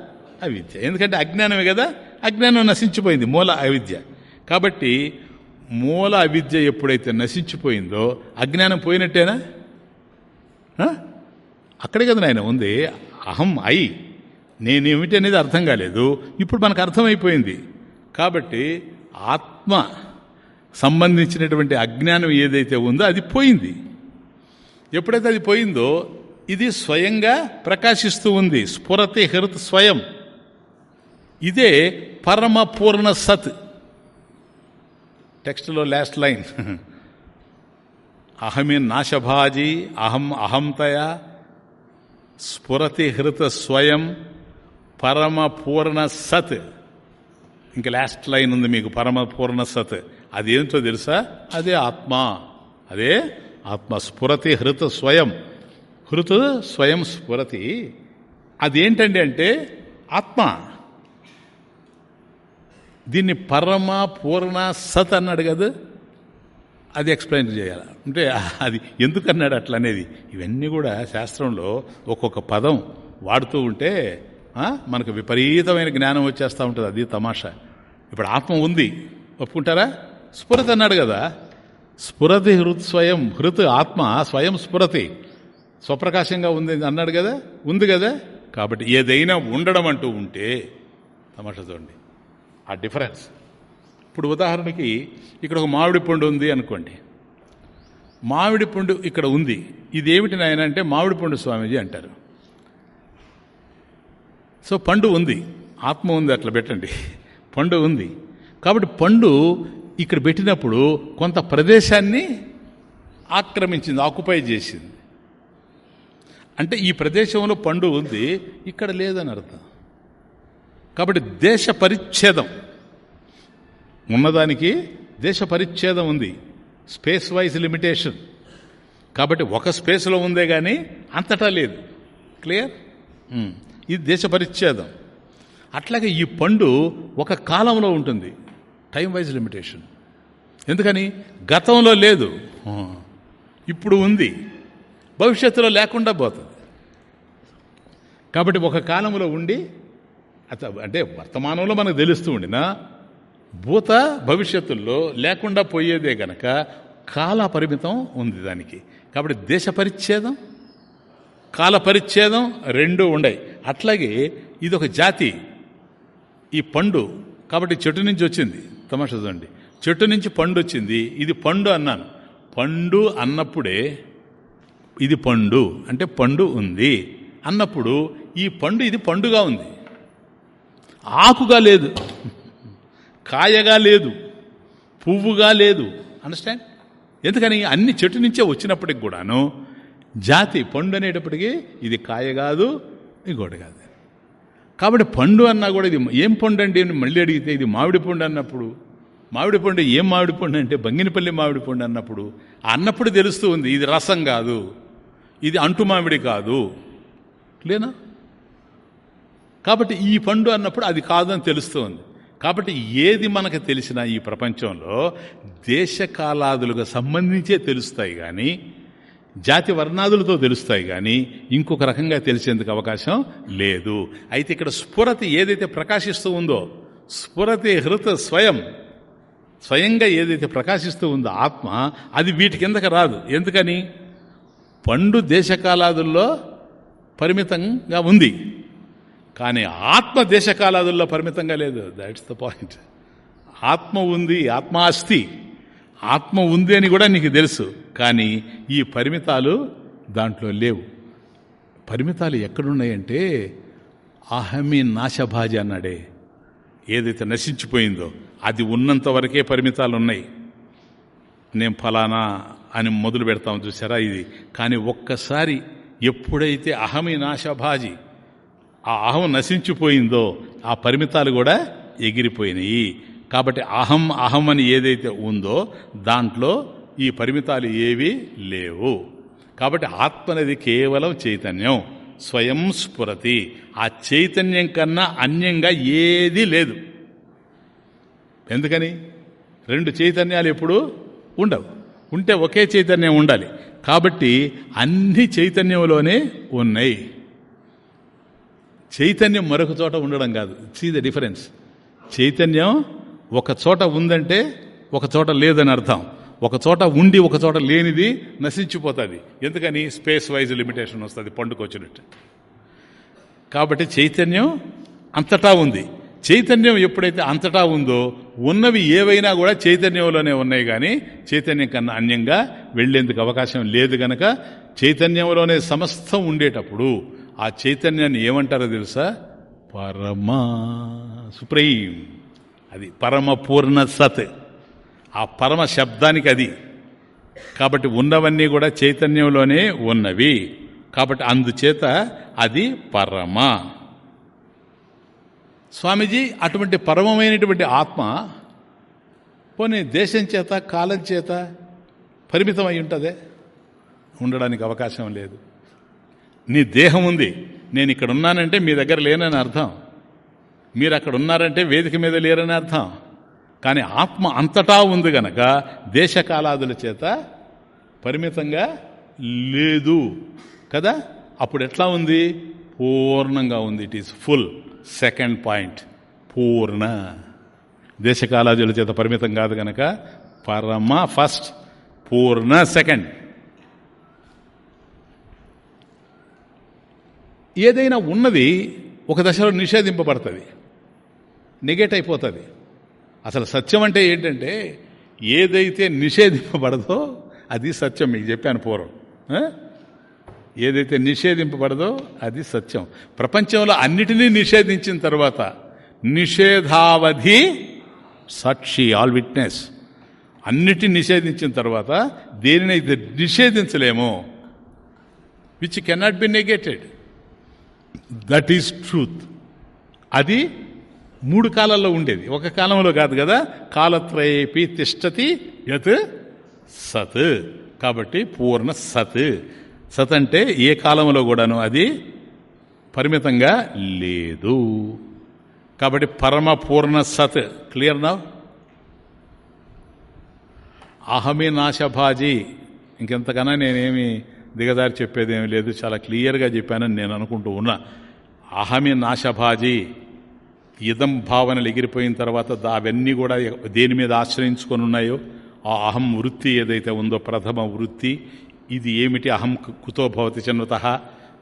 అవిద్య. ఎందుకంటే అజ్ఞానమే కదా? అజ్ఞానం నశించిపోయింది మూల అవిద్య. కాబట్టి మూల అవిద్య ఎప్పుడైతే నశించిపోయిందో అజ్ఞానం పోయినట్టేనా? అక్కడే కదా నాయన ఉంది. అహం ఐ. నేనేమిటి అనేది అర్థం కాలేదు. ఇప్పుడు మనకు అర్థమైపోయింది. కాబట్టి ఆత్మ సంబంధించినటువంటి అజ్ఞానం ఏదైతే ఉందో అది పోయింది. ఎప్పుడైతే అది పోయిందో ఇది స్వయంగా ప్రకాశిస్తూ ఉంది. స్ఫురతి హృత్ స్వయం. ఇదే పరమపూర్ణ సత్. టెక్స్ట్లో లాస్ట్ లైన్ అహమే నాశభాజీ అహం అహంతయ స్ఫురతి హృత స్వయం పరమ పూర్ణ సత్. ఇంకా లాస్ట్ లైన్ ఉంది మీకు పరమ పూర్ణ సత్. అదేంటో తెలుసా? అదే ఆత్మ. అదే ఆత్మ స్ఫురతి హృత స్వయం. హృతు స్వయం స్ఫురతి. అదేంటండి అంటే ఆత్మ. దీన్ని పరమ పూర్ణ సత్ అన్నాడు కదా. అది ఎక్స్ప్లెయిన్ చేయాలి? అంటే అది ఎందుకన్నాడు అట్లా అనేది. ఇవన్నీ కూడా శాస్త్రంలో ఒక్కొక్క పదం వాడుతూ ఉంటే మనకు విపరీతమైన జ్ఞానం వచ్చేస్తూ ఉంటుంది. అది తమాషా. ఇప్పుడు ఆత్మ ఉంది. ఒప్పుకుంటారా? స్ఫురతి అన్నాడు కదా. స్ఫురతి హృత్ స్వయం హృత్ ఆత్మ స్వయం స్ఫురతి. స్వప్రకాశంగా ఉంది అన్నాడు కదా? ఉంది కదా? కాబట్టి ఏదైనా ఉండడం అంటూ ఉంటే తమాషా చూడండి. ఆ డిఫరెన్స్. ఇప్పుడు ఉదాహరణకి ఇక్కడ ఒక మామిడి పండు ఉంది అనుకోండి. మామిడి పండు ఇక్కడ ఉంది. ఇదేమిటి నాయన అంటే మామిడి పండు స్వామీజీ అంటారు. సో పండు ఉంది. ఆత్మ ఉంది అట్లా పెట్టండి. పండు ఉంది. కాబట్టి పండు ఇక్కడ పెట్టినప్పుడు కొంత ప్రదేశాన్ని ఆక్రమించింది ఆక్యుపై చేసింది. అంటే ఈ ప్రదేశంలో పండు ఉంది ఇక్కడ లేదని అర్థం. కాబట్టి దేశ పరిచ్ఛేదం. ఉన్నదానికి దేశ పరిచ్ఛేదం ఉంది. Space wise limitation. కాబట్టి ఒక స్పేస్లో ఉందే కానీ అంతటా లేదు. క్లియర్? ఇది దేశ పరిచ్ఛేదం. అట్లాగే ఈ పండు ఒక కాలంలో ఉంటుంది. Time wise limitation. ఎందుకని? గతంలో లేదు. ఇప్పుడు ఉంది. భవిష్యత్తులో లేకుండా పోతుంది. కాబట్టి ఒక కాలంలో ఉండి అంటే వర్తమానంలో మనకు తెలుస్తూ ఉండినా భూత భవిష్యత్తుల్లో లేకుండా పోయేదే గనక కాల పరిమితం ఉంది దానికి. కాబట్టి దేశ పరిచ్ఛేదం కాల పరిచ్ఛేదం రెండు ఉండయి. అట్లాగే ఇది ఒక జాతి ఈ పండు. కాబట్టి చెట్టు నుంచి వచ్చింది తమాషా చూడండి. చెట్టు నుంచి పండు వచ్చింది ఇది పండు అన్నాను. పండు అన్నప్పుడే ఇది పండు అంటే పండు ఉంది. అన్నప్పుడు ఈ పండు ఇది పండుగా ఉంది. ఆకుగా లేదు. కాయగా లేదు. పువ్వుగా లేదు. అండర్స్టాండ్ ఎందుకని? అన్ని చెట్టు నుంచే వచ్చినప్పటికి కూడాను జాతి పండు అనేటప్పటికీ ఇది కాయ కాదు ఇంకోటి కాదు. కాబట్టి పండు అన్నా కూడా ఇది ఏం పండు అండి మళ్ళీ అడిగితే ఇది మామిడి పండు అన్నప్పుడు మామిడి పండు ఏం మామిడి పండు అంటే బంగినపల్లి మామిడి పండు అన్నప్పుడు అన్నప్పుడు తెలుస్తూ ఉంది ఇది రసం కాదు. ఇది అంటుమామిడి కాదు. లేనా? కాబట్టి ఈ పండు అన్నప్పుడు అది కాదని తెలుస్తుంది. కాబట్టి ఏది మనకు తెలిసినా ఈ ప్రపంచంలో దేశకాలాదులకు సంబంధించే తెలుస్తాయి కానీ జాతి వర్ణాదులతో తెలుస్తాయి కానీ ఇంకొక రకంగా తెలిసేందుకు అవకాశం లేదు. అయితే ఇక్కడ స్ఫురతి ఏదైతే ప్రకాశిస్తూ ఉందో స్ఫురతి హృత స్వయం స్వయంగా ఏదైతే ప్రకాశిస్తూ ఉందో ఆత్మ అది వీటి కిందకి రాదు. ఎందుకని? పండు దేశకాలాదుల్లో పరిమితంగా ఉంది. కానీ ఆత్మ దేశకాలాదుల్లో పరిమితంగా లేదు. దాట్స్ ద పాయింట్ ఆత్మ ఉంది ఆత్మ ఆత్మ ఉంది అని కూడా నీకు తెలుసు. కానీ ఈ పరిమితాలు దాంట్లో లేవు. పరిమితాలు ఎక్కడున్నాయంటే అహమి నాశభాజ అన్నాడే. ఏదైతే నశించిపోయిందో అది ఉన్నంత వరకే పరిమితాలు ఉన్నాయి నేను ఫలానా అని మొదలు పెడతాం చూసారా ఇది? కానీ ఒక్కసారి ఎప్పుడైతే అహమి నాశభాజి ఆ అహం నశించిపోయిందో ఆ పరిమితాలు కూడా ఎగిరిపోయినాయి. కాబట్టి అహం అహం అని ఏదైతే ఉందో దాంట్లో ఈ పరిమితాలు ఏవి లేవు. కాబట్టి ఆత్మ అనేది కేవలం చైతన్యం స్వయం స్ఫురతి. ఆ చైతన్యం కన్నా అన్యంగా ఏదీ లేదు. ఎందుకని? రెండు చైతన్యాలు ఎప్పుడు ఉండవు. ఉంటే ఒకే చైతన్యం ఉండాలి. కాబట్టి అన్ని చైతన్యంలోనే ఉన్నాయి. చైతన్యం మరొక చోట ఉండడం కాదు. సీ ద డిఫరెన్స్ చైతన్యం ఒక చోట ఉందంటే ఒక చోట లేదని అర్థం. ఒక చోట ఉండి ఒక చోట లేనిది నశించిపోతుంది. ఎందుకని? స్పేస్ వైజ్ లిమిటేషన్ వస్తుంది పండుకొచ్చినట్టు. కాబట్టి చైతన్యం అంతటా ఉంది. చైతన్యం ఎప్పుడైతే అంతటా ఉందో ఉన్నవి ఏవైనా కూడా చైతన్యంలోనే ఉన్నాయి కానీ చైతన్యం కన్నా అన్యంగా వెళ్ళేందుకు అవకాశం లేదు గనక చైతన్యంలోనే సమస్తం ఉండేటప్పుడు ఆ చైతన్యాన్ని ఏమంటారో తెలుసా? పరమా సుప్రీం. అది పరమ పూర్ణ సత్. ఆ పరమ శబ్దానికి అది. కాబట్టి ఉన్నవన్నీ కూడా చైతన్యంలోనే ఉన్నవి. కాబట్టి అందుచేత అది పరమ. స్వామీజీ అటువంటి పరమమైనటువంటి ఆత్మ పోనీ దేశం చేత కాలం చేత పరిమితం అయి ఉంటుందే? ఉండడానికి అవకాశం లేదు. నీ దేహం ఉంది. నేను ఇక్కడ ఉన్నానంటే మీ దగ్గర లేనని అర్థం. మీరు అక్కడ ఉన్నారంటే వేదిక మీద లేరని అర్థం. కానీ ఆత్మ అంతటా ఉంది గనక దేశకాలాదుల చేత పరిమితంగా లేదు. కదా? అప్పుడు ఎట్లా ఉంది? పూర్ణంగా ఉంది. It is full second point పూర్ణ. దేశకాలాదుల చేత పరిమితం కాదు కనుక పరమ ఫస్ట్ పూర్ణ సెకండ్ ఏదైనా ఉన్నది ఒక దశలో నిషేధింపబడుతుంది. నెగెట్ అయిపోతుంది. అసలు సత్యం అంటే ఏంటంటే ఏదైతే నిషేధింపబడదో అది సత్యం మీకు చెప్పాను పూర్వం. ఏదైతే నిషేధింపబడదో అది సత్యం. ప్రపంచంలో అన్నిటినీ నిషేధించిన తర్వాత నిషేధావధి సాక్షి ఆల్ విట్నెస్. అన్నిటిని నిషేధించిన తర్వాత దేనినైతే నిషేధించలేమో which cannot be negated that is truth అది మూడు కాలాల్లో ఉండేది. ఒక కాలంలో కాదు కదా కాలత్రయేపి తిష్టతి యత్ సత్. కాబట్టి పూర్ణ సత్. సత్ అంటే ఏ కాలంలో కూడాను అది పరిమితంగా లేదు. కాబట్టి పరమపూర్ణ సత్. క్లియర్ నా అహమి నాశభాజీ. ఇంకెంతకన్నా నేనేమి దిగదారి చెప్పేదేమీ లేదు. చాలా క్లియర్గా చెప్పానని నేను అనుకుంటూ ఉన్నా. అహమి నాశభాజీ. ఇదం భావనలు ఎగిరిపోయిన తర్వాత అవన్నీ కూడా దేని మీద ఆశ్రయించుకొని ఉన్నాయో ఆ అహం వృత్తి ఏదైతే ఉందో ప్రథమ వృత్తి ఇది ఏమిటి అహం కుతో భవతి చిన్నత?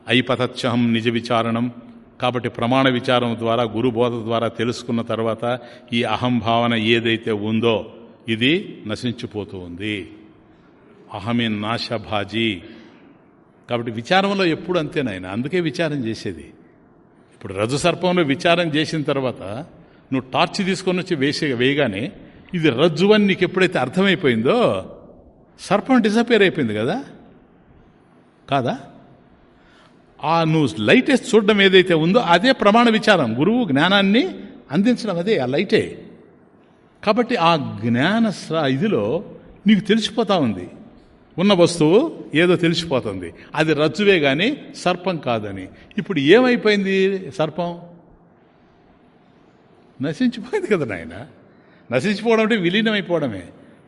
ఐపతత్యహం నిజ విచారణం. కాబట్టి ప్రమాణ విచారం ద్వారా గురుబోధ ద్వారా తెలుసుకున్న తర్వాత ఈ అహం భావన ఏదైతే ఉందో ఇది నశించిపోతూ ఉంది. అహమే నాశభాజీ. కాబట్టి విచారంలో ఎప్పుడు అంతేనాయన అందుకే విచారం చేసేది. ఇప్పుడు రజు సర్పంలో విచారం చేసిన తర్వాత నువ్వు టార్చ్ తీసుకొని వచ్చి వేసే వేయగానే ఇది రజ్జు అని నీకు ఎప్పుడైతే అర్థమైపోయిందో సర్పం డిసపేర్ అయిపోయింది కదా? కాదా? ఆ నువ్వు లైటెస్ట్ చూడడం ఏదైతే ఉందో అదే ప్రమాణ విచారం. గురువు జ్ఞానాన్ని అందించడం అదే ఆ లైటే కాబట్టి ఆ జ్ఞాన ఇదిలో నీకు తెలిసిపోతా ఉంది. ఉన్న వస్తువు ఏదో తెలిసిపోతుంది. అది రజ్జువే కానీ సర్పం కాదని. ఇప్పుడు ఏమైపోయింది సర్పం? నశించిపోయింది కదా నాయన. నశించిపోవడం అంటే విలీనమైపోవడమే.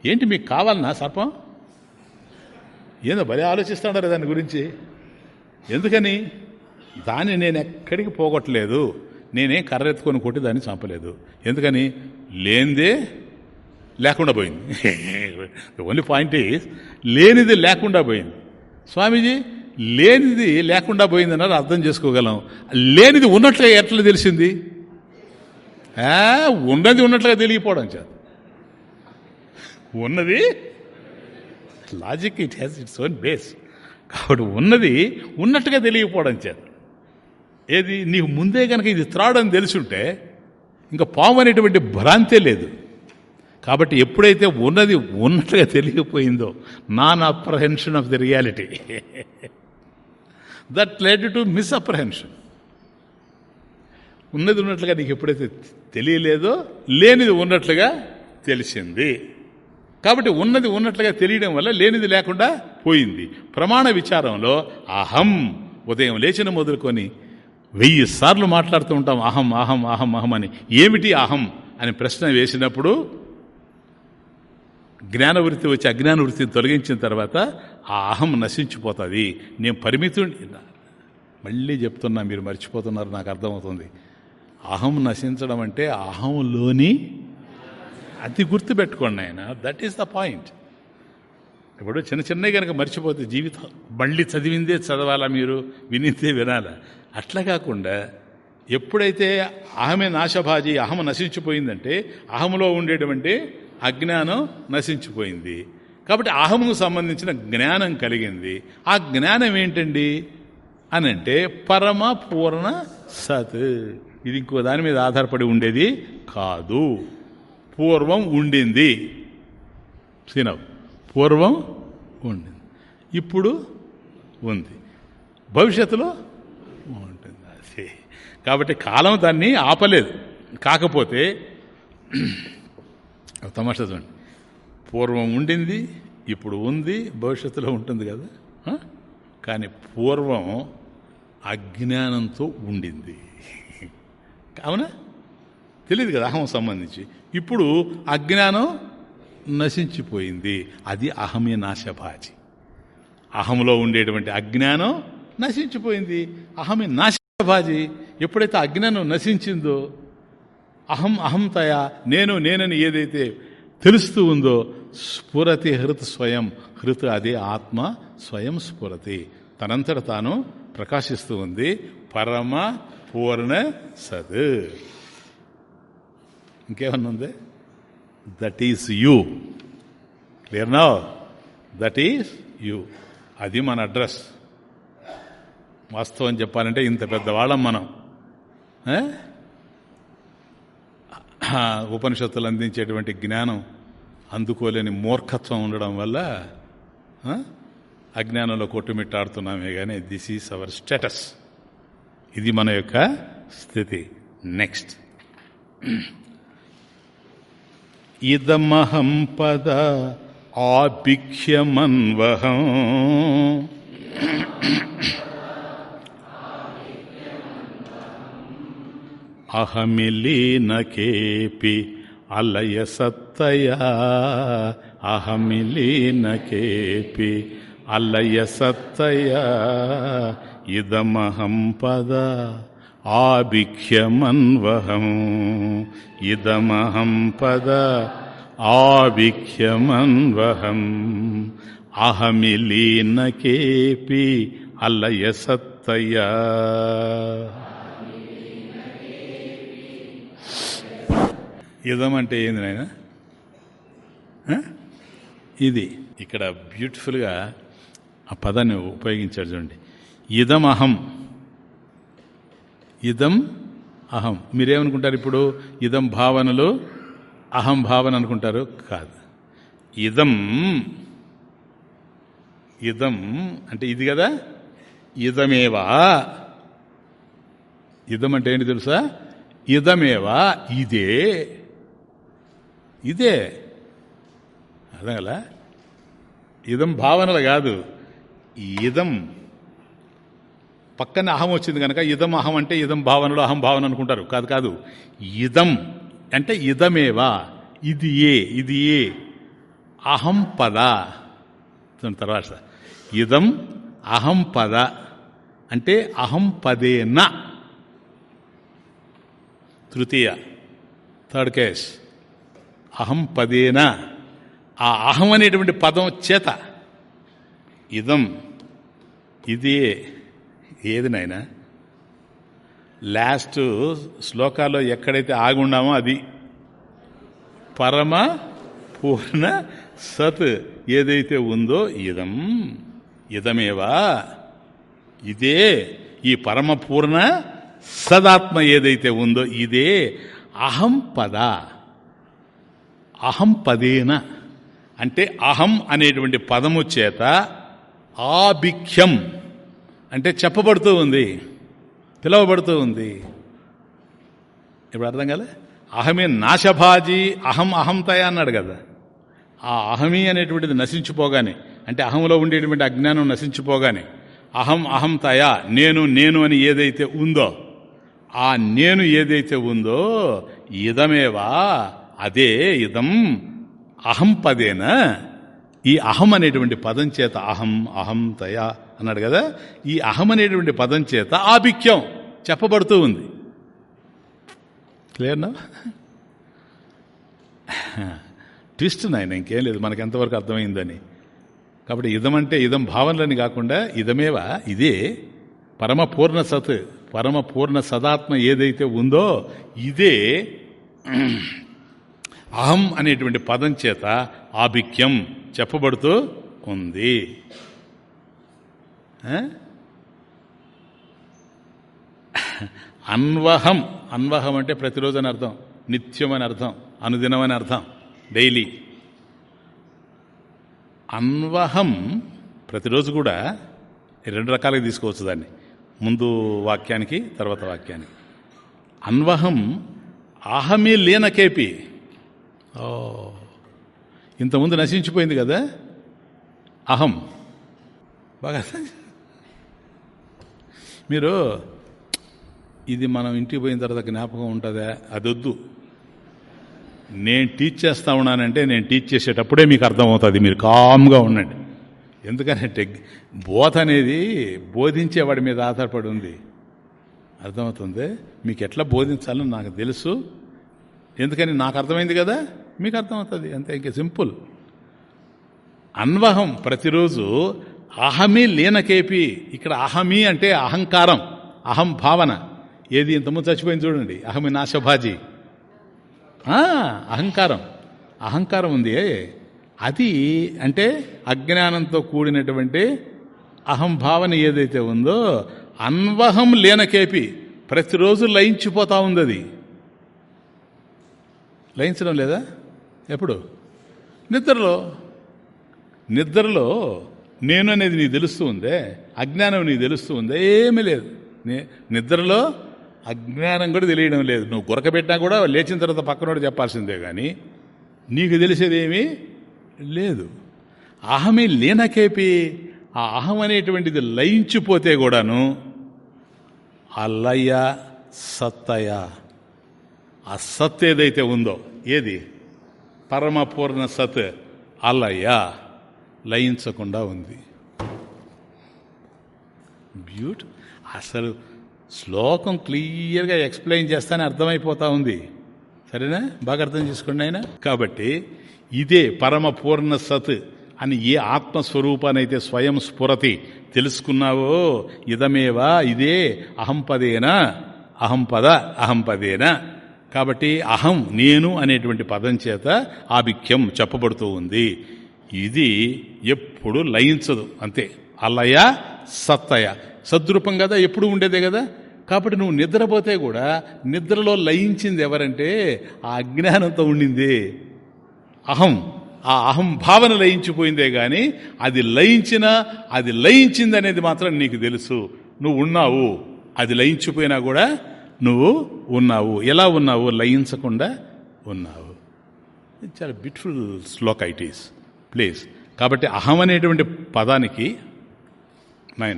ఏంటి మీకు కావాలన్నా సర్పం? ఏదో భలే ఆలోచిస్తాడారు దాని గురించి. ఎందుకని? దాన్ని నేను ఎక్కడికి పోగొట్టలేదు. నేనే కర్రెత్తుకొని కొట్టి దాన్ని చంపలేదు. ఎందుకని? లేనిదే లేకుండా పోయింది. ఓన్లీ పాయింట్ ఈజ్ లేనిది లేకుండా పోయింది. స్వామీజీ లేనిది లేకుండా పోయింది అన్నారు అర్థం చేసుకోగలం. లేనిది ఉన్నట్లుగా ఎట్లా తెలిసింది? ఉన్నది ఉన్నట్లుగా తెలియపోవడం చేత. ఉన్నది logic it has its own base కాబట్టి ఉన్నది ఉన్నట్టుగా తెలియకపోవడం చేత. ఏది? నీకు ముందే కనుక ఇది త్రాడని తెలుసుంటే ఇంకా పాము అనేటువంటి భ్రాంతే లేదు. కాబట్టి ఎప్పుడైతే ఉన్నది ఉన్నట్టుగా తెలియకపోయిందో non apprehension of the reality. That led to misapprehension ఉన్నది ఉన్నట్లుగా నీకు ఎప్పుడైతే తెలియలేదో లేనిది ఉన్నట్లుగా తెలిసింది. కాబట్టి ఉన్నది ఉన్నట్లుగా తెలియడం వల్ల లేనిది లేకుండా పోయింది. ప్రమాణ విచారంలో అహం ఉదయం లేచిన మొదలుకొని వెయ్యి సార్లు మాట్లాడుతూ ఉంటాం అహం అహం అహం అహం అని. ఏమిటి అహం అని ప్రశ్న వేసినప్పుడు జ్ఞానవృత్తి వచ్చి అజ్ఞాన వృత్తిని తొలగించిన తర్వాత ఆ అహం నశించిపోతుంది. నేను పరిమితుడి మళ్ళీ చెప్తున్నా మీరు మర్చిపోతున్నారు నాకు అర్థమవుతుంది. అహం నశించడం అంటే అహంలోని అది గుర్తుపెట్టుకోండి ఆయన దట్ ఈస్ ద పాయింట్ ఇప్పుడు చిన్న చిన్నవి కనుక మర్చిపోతే జీవితం మళ్ళీ చదివిందే చదవాలా మీరు? వినిందే వినాలా? అట్లా కాకుండా ఎప్పుడైతే అహమే నాశభాజీ అహం నశించిపోయిందంటే అహంలో ఉండేటువంటి అజ్ఞానం నశించిపోయింది. కాబట్టి అహముకు సంబంధించిన జ్ఞానం కలిగింది. ఆ జ్ఞానం ఏంటండి? అని అంటే పరమ పూర్ణ సత్. ఇది ఇంకో దాని మీద ఆధారపడి ఉండేది కాదు. పూర్వం ఉండింది. సినవ్ పూర్వం ఉండింది. ఇప్పుడు ఉంది. భవిష్యత్తులో ఉంటుంది. అది. కాబట్టి కాలం దాన్ని ఆపలేదు. కాకపోతే తమాషా చూడండి. పూర్వం ఉండింది ఇప్పుడు ఉంది భవిష్యత్తులో ఉంటుంది కదా? కానీ పూర్వం అజ్ఞానంతో ఉండింది. కావున? తెలియదు కదా అహం సంబంధించి. ఇప్పుడు అజ్ఞానం నశించిపోయింది. అది అహమే నాశభాజి. అహంలో ఉండేటువంటి అజ్ఞానం నశించిపోయింది. అహమే నాశభాజి ఎప్పుడైతే అజ్ఞానం నశించిందో అహం అహంతయ నేను నేనని ఏదైతే తెలుస్తూ ఉందో స్ఫురతి హృత్ స్వయం. హృత్ అదే ఆత్మ స్వయం స్ఫురతి. తనంతట తాను ప్రకాశిస్తూ ఉంది. పరమ పూర్ణ సద్ ఇంకేమన్నా ఉంది దట్ ఈస్ యూ క్లియర్ నా దట్ ఈస్ యూ అది మన అడ్రస్ వాస్తవం చెప్పాలంటే ఇంత పెద్దవాళ్ళం మనం. ఉపనిషత్తులు అందించేటువంటి జ్ఞానం అందుకోలేని మూర్ఖత్వం ఉండడం వల్ల అజ్ఞానంలో కొట్టుమిట్టాడుతున్నామే కానీ దిస్ ఈస్ అవర్ స్టేటస్ ఇది మన యొక్క స్థితి. నెక్స్ట్ ఇదమహం పద ఆభిక్ష్యమన్వహం. అహమిలీనకేపి అలయసత్తయా అహమిలీనకేపి అలయసత్తయా ఇదమహం పద ఆభిఖ్యమన్వహం. ఇదమహం పద ఆభిఖ్యమన్వహం. అహమిలీనకేపి అలయ సత్తయా ఇదం అంటే ఏంది నాయన? ఇది. ఇక్కడ బ్యూటిఫుల్గా ఆ పదాన్ని ఉపయోగించాడు చూడండి. ఇదమహం. ఇదం అహం. మీరేమనుకుంటారు ఇప్పుడు? ఇదం భావనలు అహం భావన అనుకుంటారు? కాదు. ఇదం ఇదం అంటే ఇది కదా? ఇదమేవా? ఇదం అంటే ఏంటి తెలుసా? ఇదమేవా? ఇదే. ఇదే. అర్థం కదా? ఇదం భావనలు కాదు. ఇదం పక్కన అహం వచ్చింది కనుక ఇదం అహం అంటే ఇదం భావనలో అహం భావన అనుకుంటారు. కాదు కాదు. ఇదం అంటే ఇదమేవా? ఇది ఏ? ఇది ఏ? అహం పద. తర్వాత ఇదం అహం పద అంటే అహం పదేన. తృతీయ. Third case. అహం పదేన. ఆ అహం అనేటువంటి పదం చేత. ఇదం. ఇదే ఏది నాయనా లాస్ట్ శ్లోకాల్లో ఎక్కడైతే ఆగుండామో అది పరమ పూర్ణ సత్ ఏదైతే ఉందో ఇదం ఇదమేవా? ఇదే ఈ పరమ పూర్ణ సదాత్మ ఏదైతే ఉందో ఇదే అహం పద. అహం పదేన. అంటే అహం అనేటువంటి పదము చేత ఆభిఖ్యం. అంటే చెప్పబడుతూ ఉంది పిలువబడుతూ ఉంది. ఇప్పుడు అర్థం కదా అహమే నాశభాజీ అహం అహంతయ అన్నాడు కదా. ఆ అహమీ అనేటువంటిది నశించిపోగానే అంటే అహంలో ఉండేటువంటి అజ్ఞానం నశించిపోగానే అహం అహంతయ నేను నేను అని ఏదైతే ఉందో ఆ నేను ఏదైతే ఉందో ఇదమేవా? అదే ఇదం అహం పదేన. ఈ అహం అనేటువంటి పదం చేత అహం అహం తయా అన్నాడు కదా ఈ అహం అనేటువంటి పదం చేత ఆభిక్యం చెప్పబడుతూ ఉంది. క్లియర్నా ట్విస్ట్ నాయన ఇంకేం లేదు మనకు ఎంతవరకు అర్థమైందని. కాబట్టి ఇదమంటే ఇదం భావనలని కాకుండా ఇదమేవా ఇదే పరమపూర్ణ సత్ పరమపూర్ణ సదాత్మ ఏదైతే ఉందో ఇదే అహం అనేటువంటి పదం చేత ఆభిక్యం చెప్పబడుతూ ఉంది. అన్వహం. అన్వహం అంటే ప్రతిరోజు అని అర్థం. నిత్యం అని అర్థం. అనుదినం అని అర్థం. డైలీ. అన్వహం ప్రతిరోజు కూడా రెండు రకాలుగా తీసుకోవచ్చు దాన్ని. ముందు వాక్యానికి తర్వాత వాక్యానికి. అన్వహం అహమే లేనకేపి ఓ. ఇంతకుముందు నశించిపోయింది కదా? అహం. బాగా మీరు ఇది మనం ఇంటికి పోయిన తర్వాత జ్ఞాపకం ఉంటుందా? అదొద్దు. నేను టీచ్ చేస్తా ఉన్నానంటే నేను టీచ్ చేసేటప్పుడే మీకు అర్థమవుతుంది. మీరు కామ్గా ఉండండి. ఎందుకంటే బోధ అనేది బోధించేవాడి మీద ఆధారపడి ఉంది. అర్థమవుతుంది? మీకు ఎట్లా బోధించాలని నాకు తెలుసు. ఎందుకని నాకు అర్థమైంది కదా? మీకు అర్థమవుతుంది. అంతే ఇంకా సింపుల్. అన్వహం ప్రతిరోజు అహమి లీనకేపి. ఇక్కడ అహమి అంటే అహంకారం అహం భావన. ఏది ఇంతకుముందు చచ్చిపోయింది చూడండి. అహమి నాశభాజీ. అహంకారం. అహంకారం ఉంది. అది అంటే అజ్ఞానంతో కూడినటువంటి అహంభావన ఏదైతే ఉందో అన్వహం లేనకేపి. ప్రతిరోజు లయించిపోతా ఉంది అది. లయించడం లేదా? ఎప్పుడు? నిద్రలో. నిద్రలో నేను అనేది నీకు తెలుస్తూ ఉందే అజ్ఞానం నీకు తెలుస్తూ ఉందే ఏమీ లేదు. నిద్రలో అజ్ఞానం కూడా తెలియడం లేదు. నువ్వు గురకబెట్టినా కూడా లేచిన తర్వాత పక్కనోడు చెప్పాల్సిందే కానీ నీకు తెలిసేదేమీ లేదు. అహమే లేనకేపి ఆ అహం అనేటువంటిది లయించిపోతే కూడాను ఆ లయ సత్తయ ఆ సత్ ఏదైతే ఉందో ఏది? పరమపూర్ణ సత్ అలయ లయించకుండా ఉంది. బ్యూట్ అసలు శ్లోకం క్లియర్గా ఎక్స్ప్లెయిన్ చేస్తానే అర్థమైపోతా ఉంది. సరేనా? బాగా అర్థం చేసుకోండి ఆయన కాబట్టి ఇదే పరమ పూర్ణ సత్ అని ఏ ఆత్మస్వరూపానైతే స్వయం స్ఫురతి తెలుసుకున్నావో ఇదమేవా? ఇదే అహంపదేనా అహంపద అహంపదేనా కాబట్టి అహం నేను అనేటువంటి పదం చేత ఆభిఖ్యం చెప్పబడుతూ ఉంది. ఇది ఎప్పుడు లయించదు అంతే. అలయ సత్తయ. సద్రూపం కదా ఎప్పుడు ఉండేదే కదా? కాబట్టి నువ్వు నిద్రపోతే కూడా నిద్రలో లయించింది ఎవరంటే ఆ అజ్ఞానంతో ఉండింది. అహం. ఆ అహం భావన లయించిపోయిందే కానీ అది లయించినా అది లయించింది అనేది మాత్రం నీకు తెలుసు. నువ్వు ఉన్నావు. అది లయించిపోయినా కూడా నువ్వు ఉన్నావు. ఎలా ఉన్నావు? లయించకుండా ఉన్నావు. చాలా beautiful shloka it is please. కాబట్టి అహం అనేటువంటి పదానికి నాయన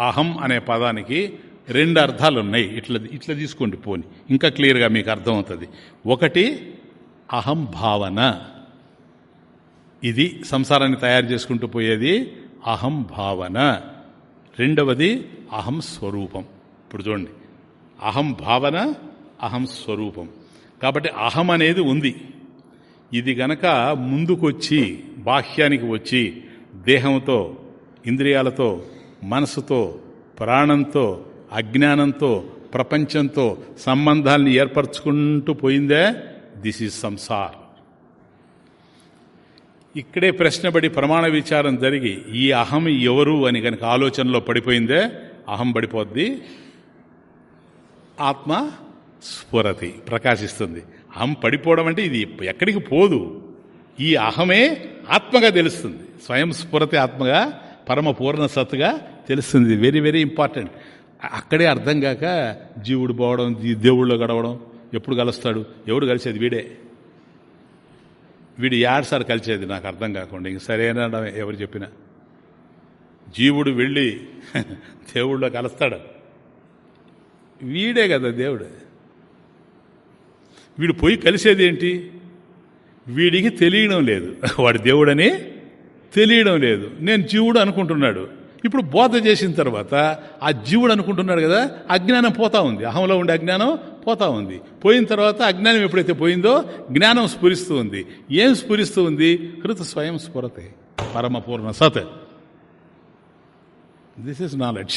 అహం అనే పదానికి రెండు అర్థాలు ఉన్నాయి. ఇట్లా ఇట్లా తీసుకోండి పోని. ఇంకా క్లియర్గా మీకు అర్థమవుతుంది. ఒకటి అహం భావన. ఇది సంసారాన్ని తయారు చేసుకుంటూ పోయేది అహం భావన. రెండవది అహం స్వరూపం. ఇప్పుడు చూడండి. అహం భావన అహం స్వరూపం. కాబట్టి అహం అనేది ఉంది. ఇది గనక ముందుకొచ్చి బాహ్యానికి వచ్చి దేహంతో ఇంద్రియాలతో మనసుతో ప్రాణంతో అజ్ఞానంతో ప్రపంచంతో సంబంధాలను ఏర్పరచుకుంటూ పోయిందే దిస్ ఈజ్ సంసార్. ఇక్కడే ప్రశ్నబడి ప్రమాణ విచారం జరిగి ఈ అహం ఎవరు అని కనుక ఆలోచనలో పడిపోయిందే అహం పడిపోద్ది. ఆత్మ స్ఫురతి ప్రకాశిస్తుంది. అహం పడిపోవడం అంటే ఇది ఎక్కడికి పోదు. ఈ అహమే ఆత్మగా తెలుస్తుంది. స్వయం స్ఫురతి ఆత్మగా పరమ పూర్ణ సత్తుగా తెలుస్తుంది. వెరీ వెరీ ఇంపార్టెంట్ అక్కడే అర్థం కాక జీవుడు పోవడం దేవుళ్ళు గడవడం ఎప్పుడు కలుస్తాడు? ఎవడు కలిసేది? వీడే. వీడు సార్ కలిసేది నాకు అర్థం కాకుండా. ఇంక సరైన ఎవరు చెప్పినా. జీవుడు వెళ్ళి దేవుళ్ళో కలుస్తాడు. వీడే కదా దేవుడు. వీడు పోయి కలిసేది ఏంటి? వీడికి తెలియడం లేదు. వాడి దేవుడని తెలియడం లేదు. నేను జీవుడు అనుకుంటున్నాడు. ఇప్పుడు బోధ చేసిన తర్వాత ఆ జీవుడు అనుకుంటున్నాడు కదా అజ్ఞానం పోతా ఉంది. అహంలో ఉండే అజ్ఞానం పోతా ఉంది. పోయిన తర్వాత అజ్ఞానం ఎప్పుడైతే పోయిందో జ్ఞానం స్ఫురిస్తూ ఉంది. ఏం స్ఫురిస్తూ ఉంది? కృత స్వయం స్ఫురతే. పరమపూర్ణ సత్. దిస్ ఇస్ నాలెడ్జ్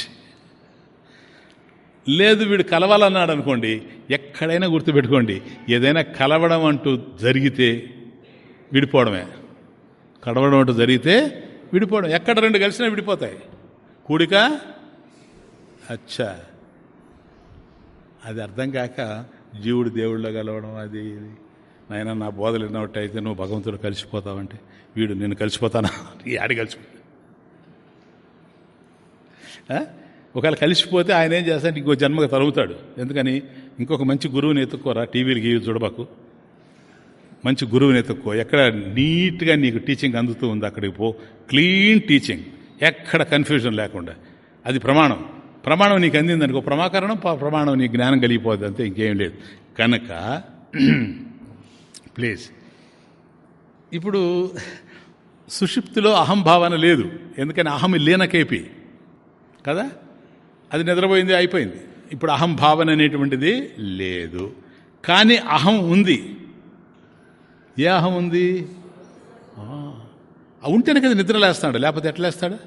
లేదు వీడు కలవాలన్నాడు అనుకోండి ఎక్కడైనా గుర్తుపెట్టుకోండి ఏదైనా కలవడం అంటూ జరిగితే విడిపోవడమే. కడవడం అంటూ జరిగితే విడిపోవడం. ఎక్కడ రెండు కలిసినా విడిపోతాయి. కూడిక? అచ్చా. అది అర్థం కాక జీవుడు దేవుళ్ళో కలవడం అది నాయన నా బోధలు అయితే నువ్వు భగవంతుడు కలిసిపోతావంటే. వీడు నేను కలిసిపోతానా? ఈ ఆడి కలిసిపోతా ఒకవేళ కలిసిపోతే ఆయన ఏం చేస్తాడు? ఇంకో జన్మకు తరుగుతాడు. ఎందుకని? ఇంకొక మంచి గురువుని ఎత్తుక్కోరా టీవీలు గీవి చూడబాకు. మంచి గురువుని ఎత్తుక్కో. ఎక్కడ నీట్గా నీకు టీచింగ్ అందుతూ ఉంది అక్కడికి పో. క్లీన్ టీచింగ్ ఎక్కడ కన్ఫ్యూజన్ లేకుండా. అది ప్రమాణం. ప్రమాణం నీకు అందింది అనుకో ప్రమాకరణం ప్రమాణం నీకు జ్ఞానం కలిగిపోద్ది అంతే ఇంకేం లేదు. కనుక ప్లీజ్ ఇప్పుడు సుషిప్తిలో అహంభావన లేదు. ఎందుకని? అహం లేనకేపి కదా? అది నిద్రపోయింది అయిపోయింది. ఇప్పుడు అహం భావన అనేటువంటిది లేదు. కానీ అహం ఉంది. ఏ అహం ఉంది ఉంటేనే కదా నిద్రలేస్తాడు లేకపోతే ఎట్లేస్తాడు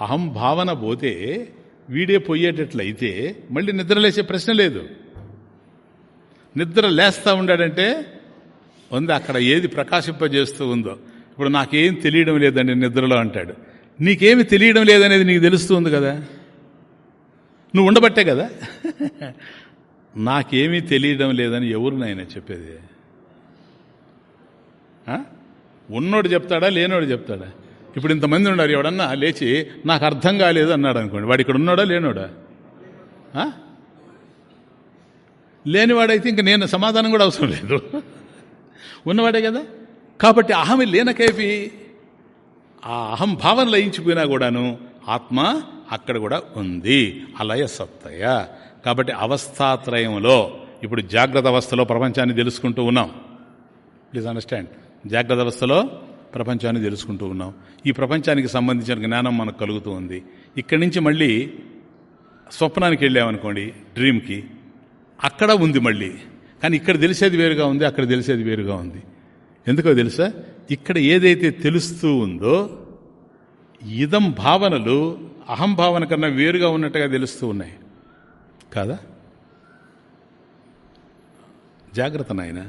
అహం భావన పోతే వీడే పోయేటట్లయితే మళ్ళీ నిద్రలేసే ప్రశ్న లేదు. నిద్ర లేస్తూ ఉండాడంటే ఉంది అక్కడ ఏది ప్రకాశింపజేస్తూ ఉందో. ఇప్పుడు నాకేం తెలియడం లేదండి నిద్రలో అంటాడు. నీకేమి తెలియడం లేదనేది నీకు తెలుస్తుంది కదా? నువ్వు ఉండబట్టే కదా? నాకేమీ తెలియడం లేదని ఎవరు నాయన చెప్పేది? ఉన్నోడు చెప్తాడా లేనోడు చెప్తాడా? ఇప్పుడు ఇంతమంది ఉన్నారు ఎవడన్నా లేచి నాకు అర్థం కాలేదు అన్నాడు అనుకోండి. వాడు ఇక్కడ ఉన్నాడా లేనోడా? లేనివాడైతే ఇంక నేను సమాధానం కూడా అవసరం లేదు. ఉన్నవాడే కదా? కాబట్టి అహమి లేనకేపి? ఆ అహం భావన లయించిపోయినా కూడాను ఆత్మ అక్కడ కూడా ఉంది. అలయ సత్తయ కాబట్టి అవస్థాత్రయంలో ఇప్పుడు జాగ్రత్త అవస్థలో ప్రపంచాన్ని తెలుసుకుంటూ ఉన్నాం. ప్లీజ్ అండర్స్టాండ్ జాగ్రత్త అవస్థలో ప్రపంచాన్ని తెలుసుకుంటూ ఉన్నాం. ఈ ప్రపంచానికి సంబంధించిన జ్ఞానం మనకు కలుగుతూ ఉంది. ఇక్కడి నుంచి మళ్ళీ స్వప్నానికి వెళ్ళామనుకోండి డ్రీమ్కి. అక్కడ ఉంది మళ్ళీ. కానీ ఇక్కడ తెలిసేది వేరుగా ఉంది అక్కడ తెలిసేది వేరుగా ఉంది. ఎందుకో తెలుసా? ఇక్కడ ఏదైతే తెలుస్తూ ఉందో ఇదం భావనలు అహం భావన కన్నా వేరుగా ఉన్నట్టుగా తెలుస్తూ ఉన్నాయి. కాదా? జాగ్రత్త నాయన.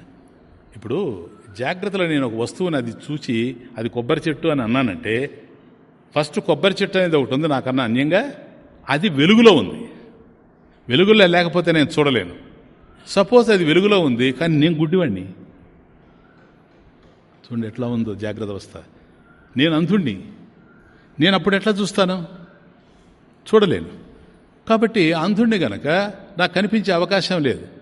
ఇప్పుడు జాగ్రత్తలో నేను ఒక వస్తువుని అది చూచి అది కొబ్బరి చెట్టు అని అన్నానంటే ఫస్ట్ కొబ్బరి చెట్టు అనేది ఒకటి ఉంది నాకన్నా అన్యంగా అది వెలుగులో ఉంది. వెలుగులో లేకపోతే నేను చూడలేను. సపోజ్ అది వెలుగులో ఉంది కానీ నేను గుడ్డివాడిని. చూడండి ఎట్లా ఉందో జాగ్రత్త అవస్థ. నేను అంధుణ్ణి. నేను అప్పుడు ఎట్లా చూస్తాను? చూడలేను. కాబట్టి అంధుణ్ణి గనక నాకు కనిపించే అవకాశం లేదు.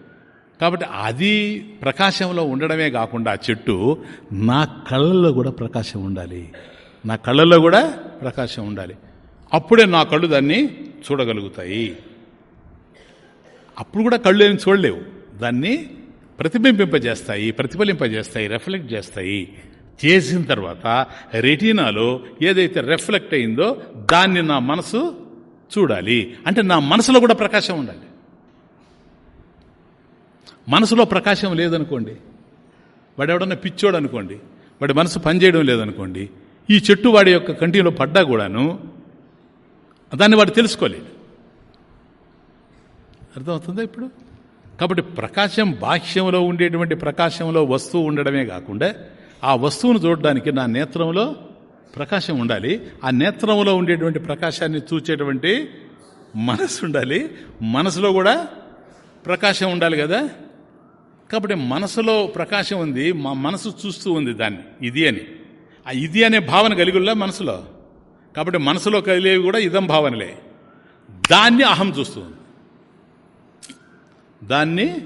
కాబట్టి అది ప్రకాశంలో ఉండడమే కాకుండా చెట్టు నా కళ్ళల్లో కూడా ప్రకాశం ఉండాలి. నా కళ్ళల్లో కూడా ప్రకాశం ఉండాలి. అప్పుడే నా కళ్ళు దాన్ని చూడగలుగుతాయి. అప్పుడు కూడా కళ్ళు ఏమి చూడలేవు. దాన్ని ప్రతిబింబింపజేస్తాయి ప్రతిఫలింపజేస్తాయి రిఫ్లెక్ట్ చేస్తాయి. చేసిన తర్వాత రెటీనాలో ఏదైతే రిఫ్లెక్ట్ అయిందో దాన్ని నా మనసు చూడాలి. అంటే నా మనసులో కూడా ప్రకాశం ఉండాలి. మనసులో ప్రకాశం లేదనుకోండి వాడు ఎవడన్నా పిచ్చోడు అనుకోండి వాడి మనసు పనిచేయడం లేదనుకోండి ఈ చెట్టు వాడి యొక్క కంటిలో పడ్డా కూడాను దాన్ని వాడు తెలుసుకోలేదు అర్థమవుతుందా ఇప్పుడు? కాబట్టి ప్రకాశం బాహ్యంలో ఉండేటువంటి ప్రకాశంలో వస్తువు ఉండడమే కాకుండా ఆ వస్తువును చూడడానికి నా నేత్రంలో ప్రకాశం ఉండాలి. ఆ నేత్రంలో ఉండేటువంటి ప్రకాశాన్ని చూచేటువంటి మనసు ఉండాలి. మనసులో కూడా ప్రకాశం ఉండాలి కదా? కాబట్టి మనసులో ప్రకాశం ఉంది మా మనసు చూస్తూ ఉంది దాన్ని ఇది అని. ఆ ఇది అనే భావన కలిగిల్లా మనసులో? కాబట్టి మనసులో కలిగేవి కూడా ఇదం భావనలే. దాన్ని అహం చూస్తూ ఉంది. దాన్ని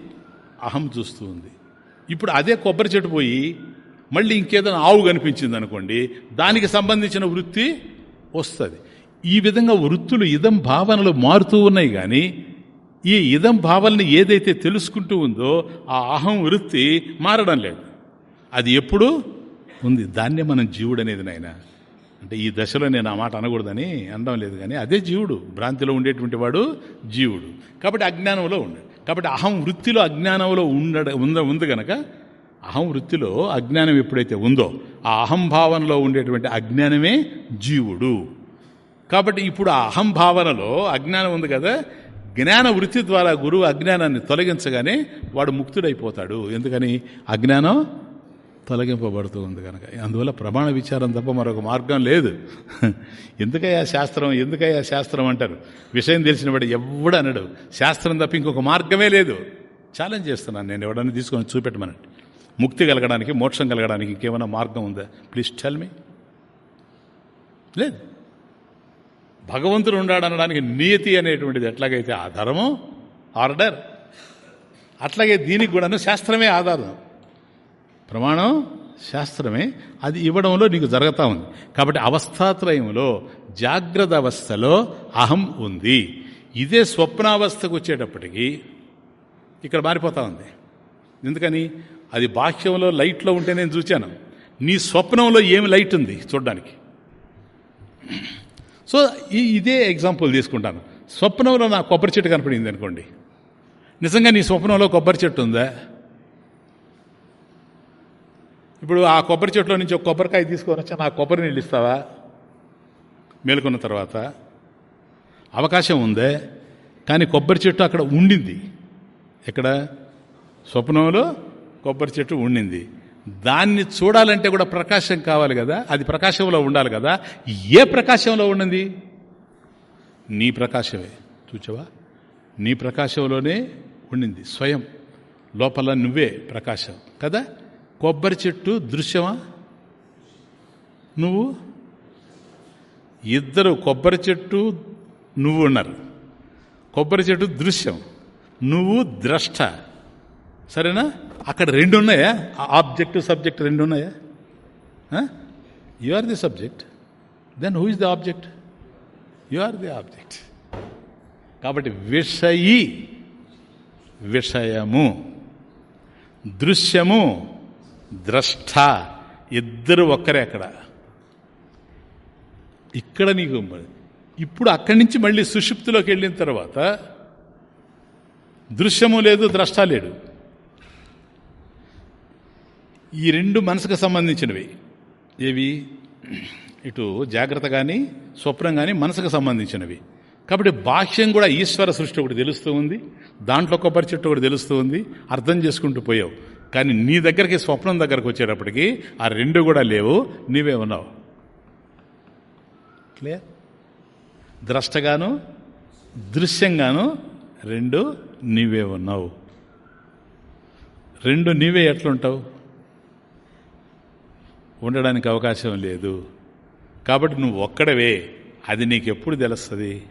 అహం చూస్తూ ఉంది. ఇప్పుడు అదే కొబ్బరి చెట్టు పోయి మళ్ళీ ఇంకేదైనా ఆవు కనిపించింది అనుకోండి దానికి సంబంధించిన వృత్తి వస్తుంది. ఈ విధంగా వృత్తులు ఇదం భావనలు మారుతూ ఉన్నాయి కానీ ఈ ఇదం భావనని ఏదైతే తెలుసుకుంటూ ఉందో ఆ అహం వృత్తి మారడం లేదు. అది ఎప్పుడు? ఉంది. దాన్నే మనం జీవుడు అనేది నాయన. అంటే ఈ దశలో నేను ఆ మాట అనకూడదని అనడం లేదు కానీ అదే జీవుడు. భ్రాంతిలో ఉండేటువంటి వాడు జీవుడు. కాబట్టి అజ్ఞానంలో ఉండు కాబట్టి అహం వృత్తిలో అజ్ఞానంలో ఉండడ ఉంద ఉంది కనుక అహం వృత్తిలో అజ్ఞానం ఎప్పుడైతే ఉందో ఆ అహం భావనలో ఉండేటువంటి అజ్ఞానమే జీవుడు. కాబట్టి ఇప్పుడు ఆ అహం భావనలో అజ్ఞానం ఉంది కదా జ్ఞాన వృత్తి ద్వారా గురువు అజ్ఞానాన్ని తొలగించగానే వాడు ముక్తుడైపోతాడు. ఎందుకని? అజ్ఞానం తొలగింపబడుతూ ఉంది కనుక అందువల్ల ప్రమాణ విచారం తప్ప మరొక మార్గం లేదు. ఎందుకయ్యా శాస్త్రం? ఎందుకయ్యా శాస్త్రం అంటారు. విషయం తెలిసిన వాడు ఎవడు అనడు. శాస్త్రం తప్ప ఇంకొక మార్గమే లేదు. ఛాలెంజ్ చేస్తున్నాను నేను. ఎవడన్నా తీసుకొని చూపెట్టమనండి. ముక్తి కలగడానికి మోక్షం కలగడానికి ఇంకేమైనా మార్గం ఉందా? Please tell me. లేదు. భగవంతుడు ఉన్నాడనడానికి నియతి అనేటువంటిది ఎట్లాగైతే ఆధారమో ఆర్డర్. అట్లాగే దీనికి కూడాను శాస్త్రమే ఆధారం. ప్రమాణం శాస్త్రమే అది ఇవ్వడంలో నీకు జరుగుతూ ఉంది. కాబట్టి అవస్థాత్రయంలో జాగ్రత్త అవస్థలో అహం ఉంది. ఇదే స్వప్నావస్థకు వచ్చేటప్పటికి ఇక్కడ మారిపోతా ఉంది. ఎందుకని? అది బాహ్యంలో లైట్లో ఉంటే నేను చూశాను నీ స్వప్నంలో ఏమి లైట్ ఉంది చూడడానికి? సో ఈ ఇదే ఎగ్జాంపుల్ తీసుకుంటాను. స్వప్నంలో నా కొబ్బరి చెట్టు కనపడింది అనుకోండి. నిజంగా నీ స్వప్నంలో కొబ్బరి చెట్టు ఉందా? ఇప్పుడు ఆ కొబ్బరి చెట్టులో నుంచి ఒక కొబ్బరికాయ తీసుకొని వచ్చా నా కొబ్బరి నీళ్ళు ఇస్తావా? మేలుకున్న తర్వాత అవకాశం ఉందే కానీ కొబ్బరి చెట్టు అక్కడ ఉండింది. ఇక్కడ స్వప్నంలో కొబ్బరి చెట్టు ఉండింది. దాన్ని చూడాలంటే కూడా ప్రకాశం కావాలి కదా? అది ప్రకాశంలో ఉండాలి కదా? ఏ ప్రకాశంలో ఉండింది నీ ప్రకాశమే. చూచావా? నీ ప్రకాశంలోనే ఉండింది. స్వయం. లోపల నువ్వే ప్రకాశం. కదా? కొబ్బరి చెట్టు దృశ్యమా? నువ్వు? ఇద్దరు కొబ్బరి చెట్టు నువ్వు ఉన్నారు. కొబ్బరి చెట్టు దృశ్యం. నువ్వు ద్రష్ట. సరేనా? అక్కడ రెండు ఉన్నాయా ఆబ్జెక్ట్ సబ్జెక్ట్ రెండు ఉన్నాయా you are the subject then who is the object you are the object కాబట్టి విషయి విషయము దృశ్యము ద్రష్ట ఇద్దరు ఒక్కరే అక్కడ. ఇక్కడ నీకు ఇప్పుడు అక్కడి నుంచి మళ్ళీ సుషుప్తిలోకి వెళ్ళిన తర్వాత దృశ్యము లేదు ద్రష్ట లేడు. ఈ రెండు మనసుకు సంబంధించినవి. ఏవి? ఇటు జాగ్రత్త కానీ స్వప్నం కానీ మనసుకు సంబంధించినవి. కాబట్టి బాహ్యం కూడా ఈశ్వర సృష్టి ఒకటి తెలుస్తూ ఉంది. దాంట్లో కొబ్బరి చెట్టు ఒకటి తెలుస్తూ ఉంది. అర్థం చేసుకుంటూ పోయావు. కానీ నీ దగ్గరికి స్వప్నం దగ్గరకు వచ్చేటప్పటికి ఆ రెండు కూడా లేవు. నీవే ఉన్నావు. క్లియర్ ద్రష్టగాను దృశ్యంగాను రెండు నీవే ఉన్నావు. రెండు నీవే ఎట్లుంటావు? ఉండడానికి అవకాశం లేదు. కాబట్టి నువ్వు ఒక్కడవే. అది నీకు ఎప్పుడు తెలుస్తుంది?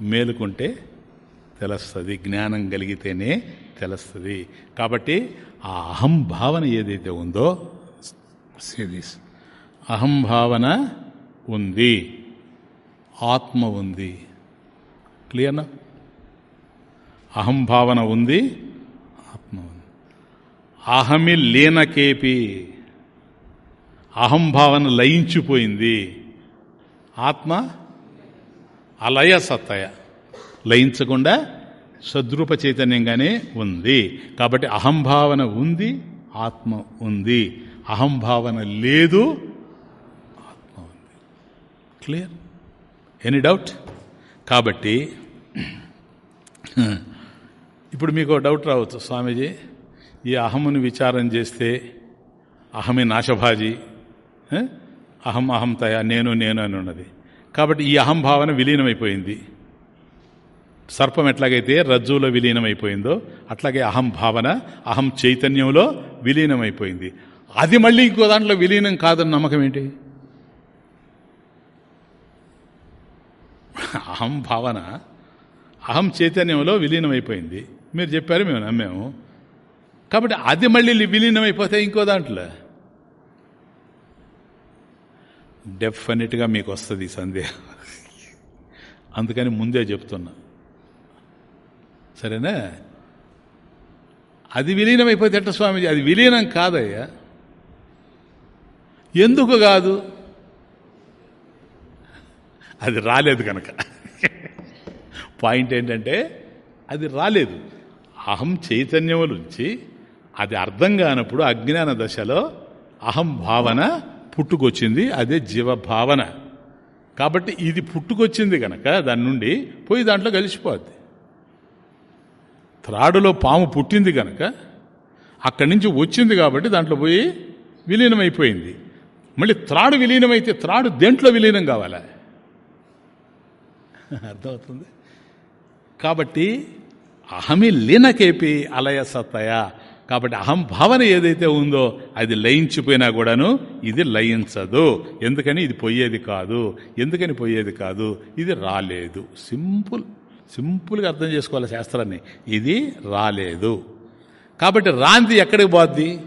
మేలుకుంటే తెలుస్తుంది. జ్ఞానం కలిగితేనే తెలుస్తుంది. కాబట్టి ఆ అహం భావన ఏదైతే ఉందో సిరీస్ అహం భావన ఉంది. ఆత్మ ఉంది. క్లియర్నా? అహం భావన ఉంది ఆత్మ ఉంది. అహమి లీనకేపి. అహంభావన లయించిపోయింది. ఆత్మ అలయ సత్తయ. లయించకుండా సద్రూప చైతన్యంగానే ఉంది. కాబట్టి అహంభావన ఉంది ఆత్మ ఉంది. అహంభావన లేదు ఆత్మ ఉంది. క్లియర్? Any doubt? కాబట్టి ఇప్పుడు మీకు డౌట్ రావచ్చు స్వామీజీ. ఈ అహముని విచారం చేస్తే అహమే నాశభాజీ. అహం అహం తయా నేను నేను అని ఉన్నది. కాబట్టి ఈ అహంభావన విలీనమైపోయింది. సర్పం ఎట్లాగైతే రజ్జువులో విలీనమైపోయిందో అట్లాగే అహం భావన అహం చైతన్యంలో విలీనమైపోయింది. అది మళ్ళీ ఇంకో దాంట్లో విలీనం కాదని నమ్మకం ఏంటి? అహం భావన అహం చైతన్యంలో విలీనమైపోయింది. మీరు చెప్పారు మేము నమ్మాము. కాబట్టి అది మళ్ళీ విలీనమైపోతే ఇంకో దాంట్లో. డెఫినెట్గా మీకు వస్తుంది సందేహం. అందుకని ముందే చెప్తున్నా. సరేనా? అది విలీనం అయిపోతే ఎట్ట స్వామీజీ? అది విలీనం కాదయ్యా. ఎందుకు కాదు? అది రాలేదు కనుక పాయింట్ ఏంటంటే అది రాలేదు. అహం చైతన్యములుంచి అది అర్థం కానప్పుడు అజ్ఞాన దశలో అహం భావన పుట్టుకొచ్చింది అదే జీవభావన. కాబట్టి ఇది పుట్టుకొచ్చింది కనుక దాని నుండి పోయి దాంట్లో కలిసిపోద్ది. త్రాడులో పాము పుట్టింది కనుక అక్కడి నుంచి వచ్చింది కాబట్టి దాంట్లో పోయి విలీనమైపోయింది. మళ్ళీ త్రాడు విలీనమైతే త్రాడు దేంట్లో విలీనం కావాలా? అర్థమవుతుంది? కాబట్టి అహమి లీనకేపి అలయ సత్తయ కాబట్టి అహం భావన ఏదైతే ఉందో అది లయించిపోయినా కూడాను ఇది లయించదు. ఎందుకని? ఇది పోయేది కాదు. ఎందుకని పోయేది కాదు? ఇది రాలేదు. సింపుల్. సింపుల్గా అర్థం చేసుకోవాలి శాస్త్రాన్ని. ఇది రాలేదు. కాబట్టి రాంది ఎక్కడికి పోద్ది?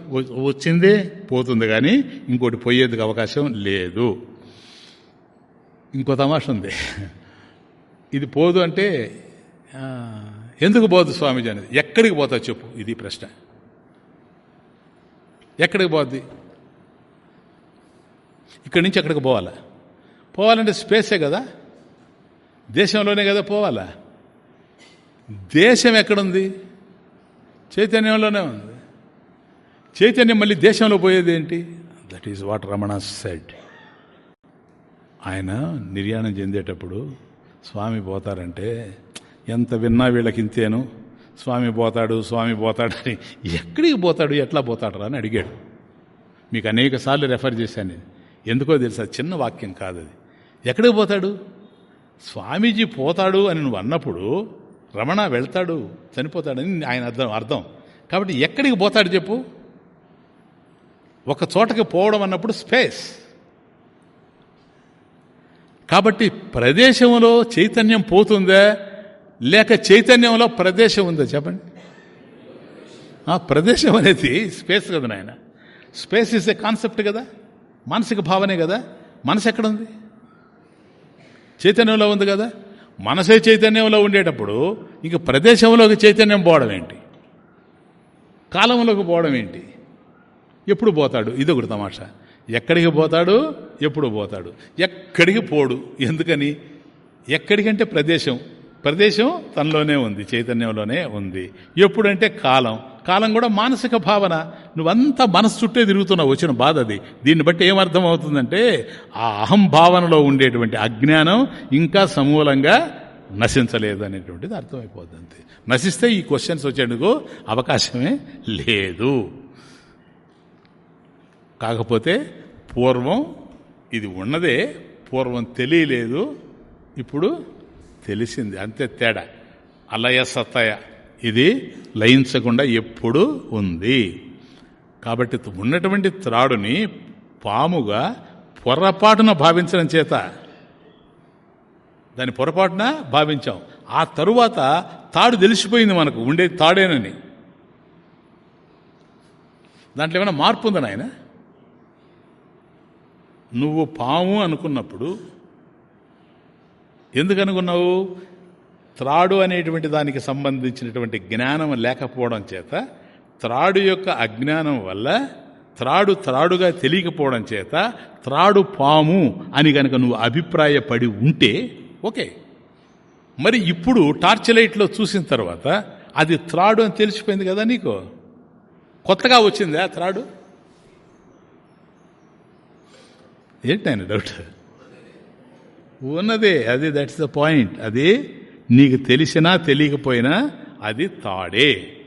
వచ్చిందే పోతుంది కానీ ఇంకోటి పోయేందుకు అవకాశం లేదు. ఇంకో తమాష ఉంది. ఇది పోదు అంటే ఎందుకు పోదు స్వామీజీ అనేది? ఎక్కడికి పోతా చెప్పు? ఇది ప్రశ్న. ఎక్కడికి పోద్ది? ఇక్కడి నుంచి ఎక్కడికి పోవాలా? పోవాలంటే స్పేసే కదా? దేశంలోనే కదా పోవాలా? దేశం ఎక్కడుంది? చైతన్యంలోనే ఉంది. చైతన్యం మళ్ళీ దేశంలో పోయేది ఏంటి? That is what Ramana said ఆయన నిర్యాణం చెందేటప్పుడు స్వామి పోతారంటే ఎంత విన్నా వీళ్ళకి ఇంతేను. స్వామి పోతాడు స్వామి పోతాడని ఎక్కడికి పోతాడు ఎట్లా పోతాడు అని అడిగాడు. మీకు అనేక సార్లు రెఫర్ చేశాను నేను. ఎందుకో తెలుసా? చిన్న వాక్యం కాదు అది. ఎక్కడికి పోతాడు? స్వామీజీ పోతాడు అని నువ్వు అన్నప్పుడు రమణ వెళ్తాడు చనిపోతాడని ఆయన అర్థం అర్థం. కాబట్టి ఎక్కడికి పోతాడు చెప్పు? ఒక చోటకి పోవడం అన్నప్పుడు స్పేస్ కాబట్టి ప్రదేశంలో చైతన్యం పోతుందా లేక చైతన్యంలో ప్రదేశం ఉందా చెప్పండి? ప్రదేశం అనేది స్పేస్ కదా నాయన. స్పేస్ ఇస్ ఏ కాన్సెప్ట్ కదా? మానసిక భావనే కదా? మనసు ఎక్కడ ఉంది చైతన్యంలో ఉంది కదా? మనసే చైతన్యంలో ఉండేటప్పుడు ఇంక ప్రదేశంలోకి చైతన్యం పోవడం ఏంటి? కాలంలోకి పోవడం ఏంటి? ఎప్పుడు పోతాడు? ఇది ఒకటి తమాషా. ఎక్కడికి పోతాడు? ఎప్పుడు పోతాడు? ఎక్కడికి పోడు? ఎందుకని? ఎక్కడికంటే ప్రదేశం. ప్రదేశం తనలోనే ఉంది చైతన్యంలోనే ఉంది. ఎప్పుడంటే కాలం. కాలం కూడా మానసిక భావన. నువ్వంతా మనసు చుట్టే తిరుగుతున్నావు వచ్చిన బాధ అది. దీన్ని బట్టి ఏమర్థం అవుతుందంటే ఆ అహం భావనలో ఉండేటువంటి అజ్ఞానం ఇంకా సమూలంగా నశించలేదు అనేటువంటిది అర్థమైపోద్ది అంతే నశిస్తే ఈ క్వశ్చన్స్ వచ్చేందుకు అవకాశమే లేదు. కాకపోతే పూర్వం ఇది ఉన్నదే పూర్వం తెలియలేదు ఇప్పుడు తెలిసింది. అంతే తేడా. అలయ సతయ. ఇది లయించకుండా ఎప్పుడు ఉంది. కాబట్టి ఉన్నటువంటి త్రాడుని పాముగా పొరపాటున భావించడం చేత. దాని పొరపాటున భావించాం. ఆ తరువాత తాడు తెలిసిపోయింది మనకు. ఉండేది తాడేనని. దాంట్లో ఏమైనా మార్పు ఉందని ఆయన నువ్వు పాము అనుకున్నప్పుడు ఎందుకనుకున్నావు? త్రాడు అనేటువంటి దానికి సంబంధించినటువంటి జ్ఞానం లేకపోవడం చేత త్రాడు యొక్క అజ్ఞానం వల్ల త్రాడు త్రాడుగా తెలియకపోవడం చేత త్రాడు పాము అని కనుక నువ్వు అభిప్రాయపడి ఉంటే ఓకే. మరి ఇప్పుడు టార్చ్ లైట్లో చూసిన తర్వాత అది త్రాడు అని తెలిసిపోయింది కదా నీకు? కొత్తగా వచ్చిందా త్రాడు? ఏంటి ఆయన డౌట్ ఉన్నదే. అది దట్స్ ద పాయింట్ అది నీకు తెలిసినా తెలియకపోయినా అది తాడే.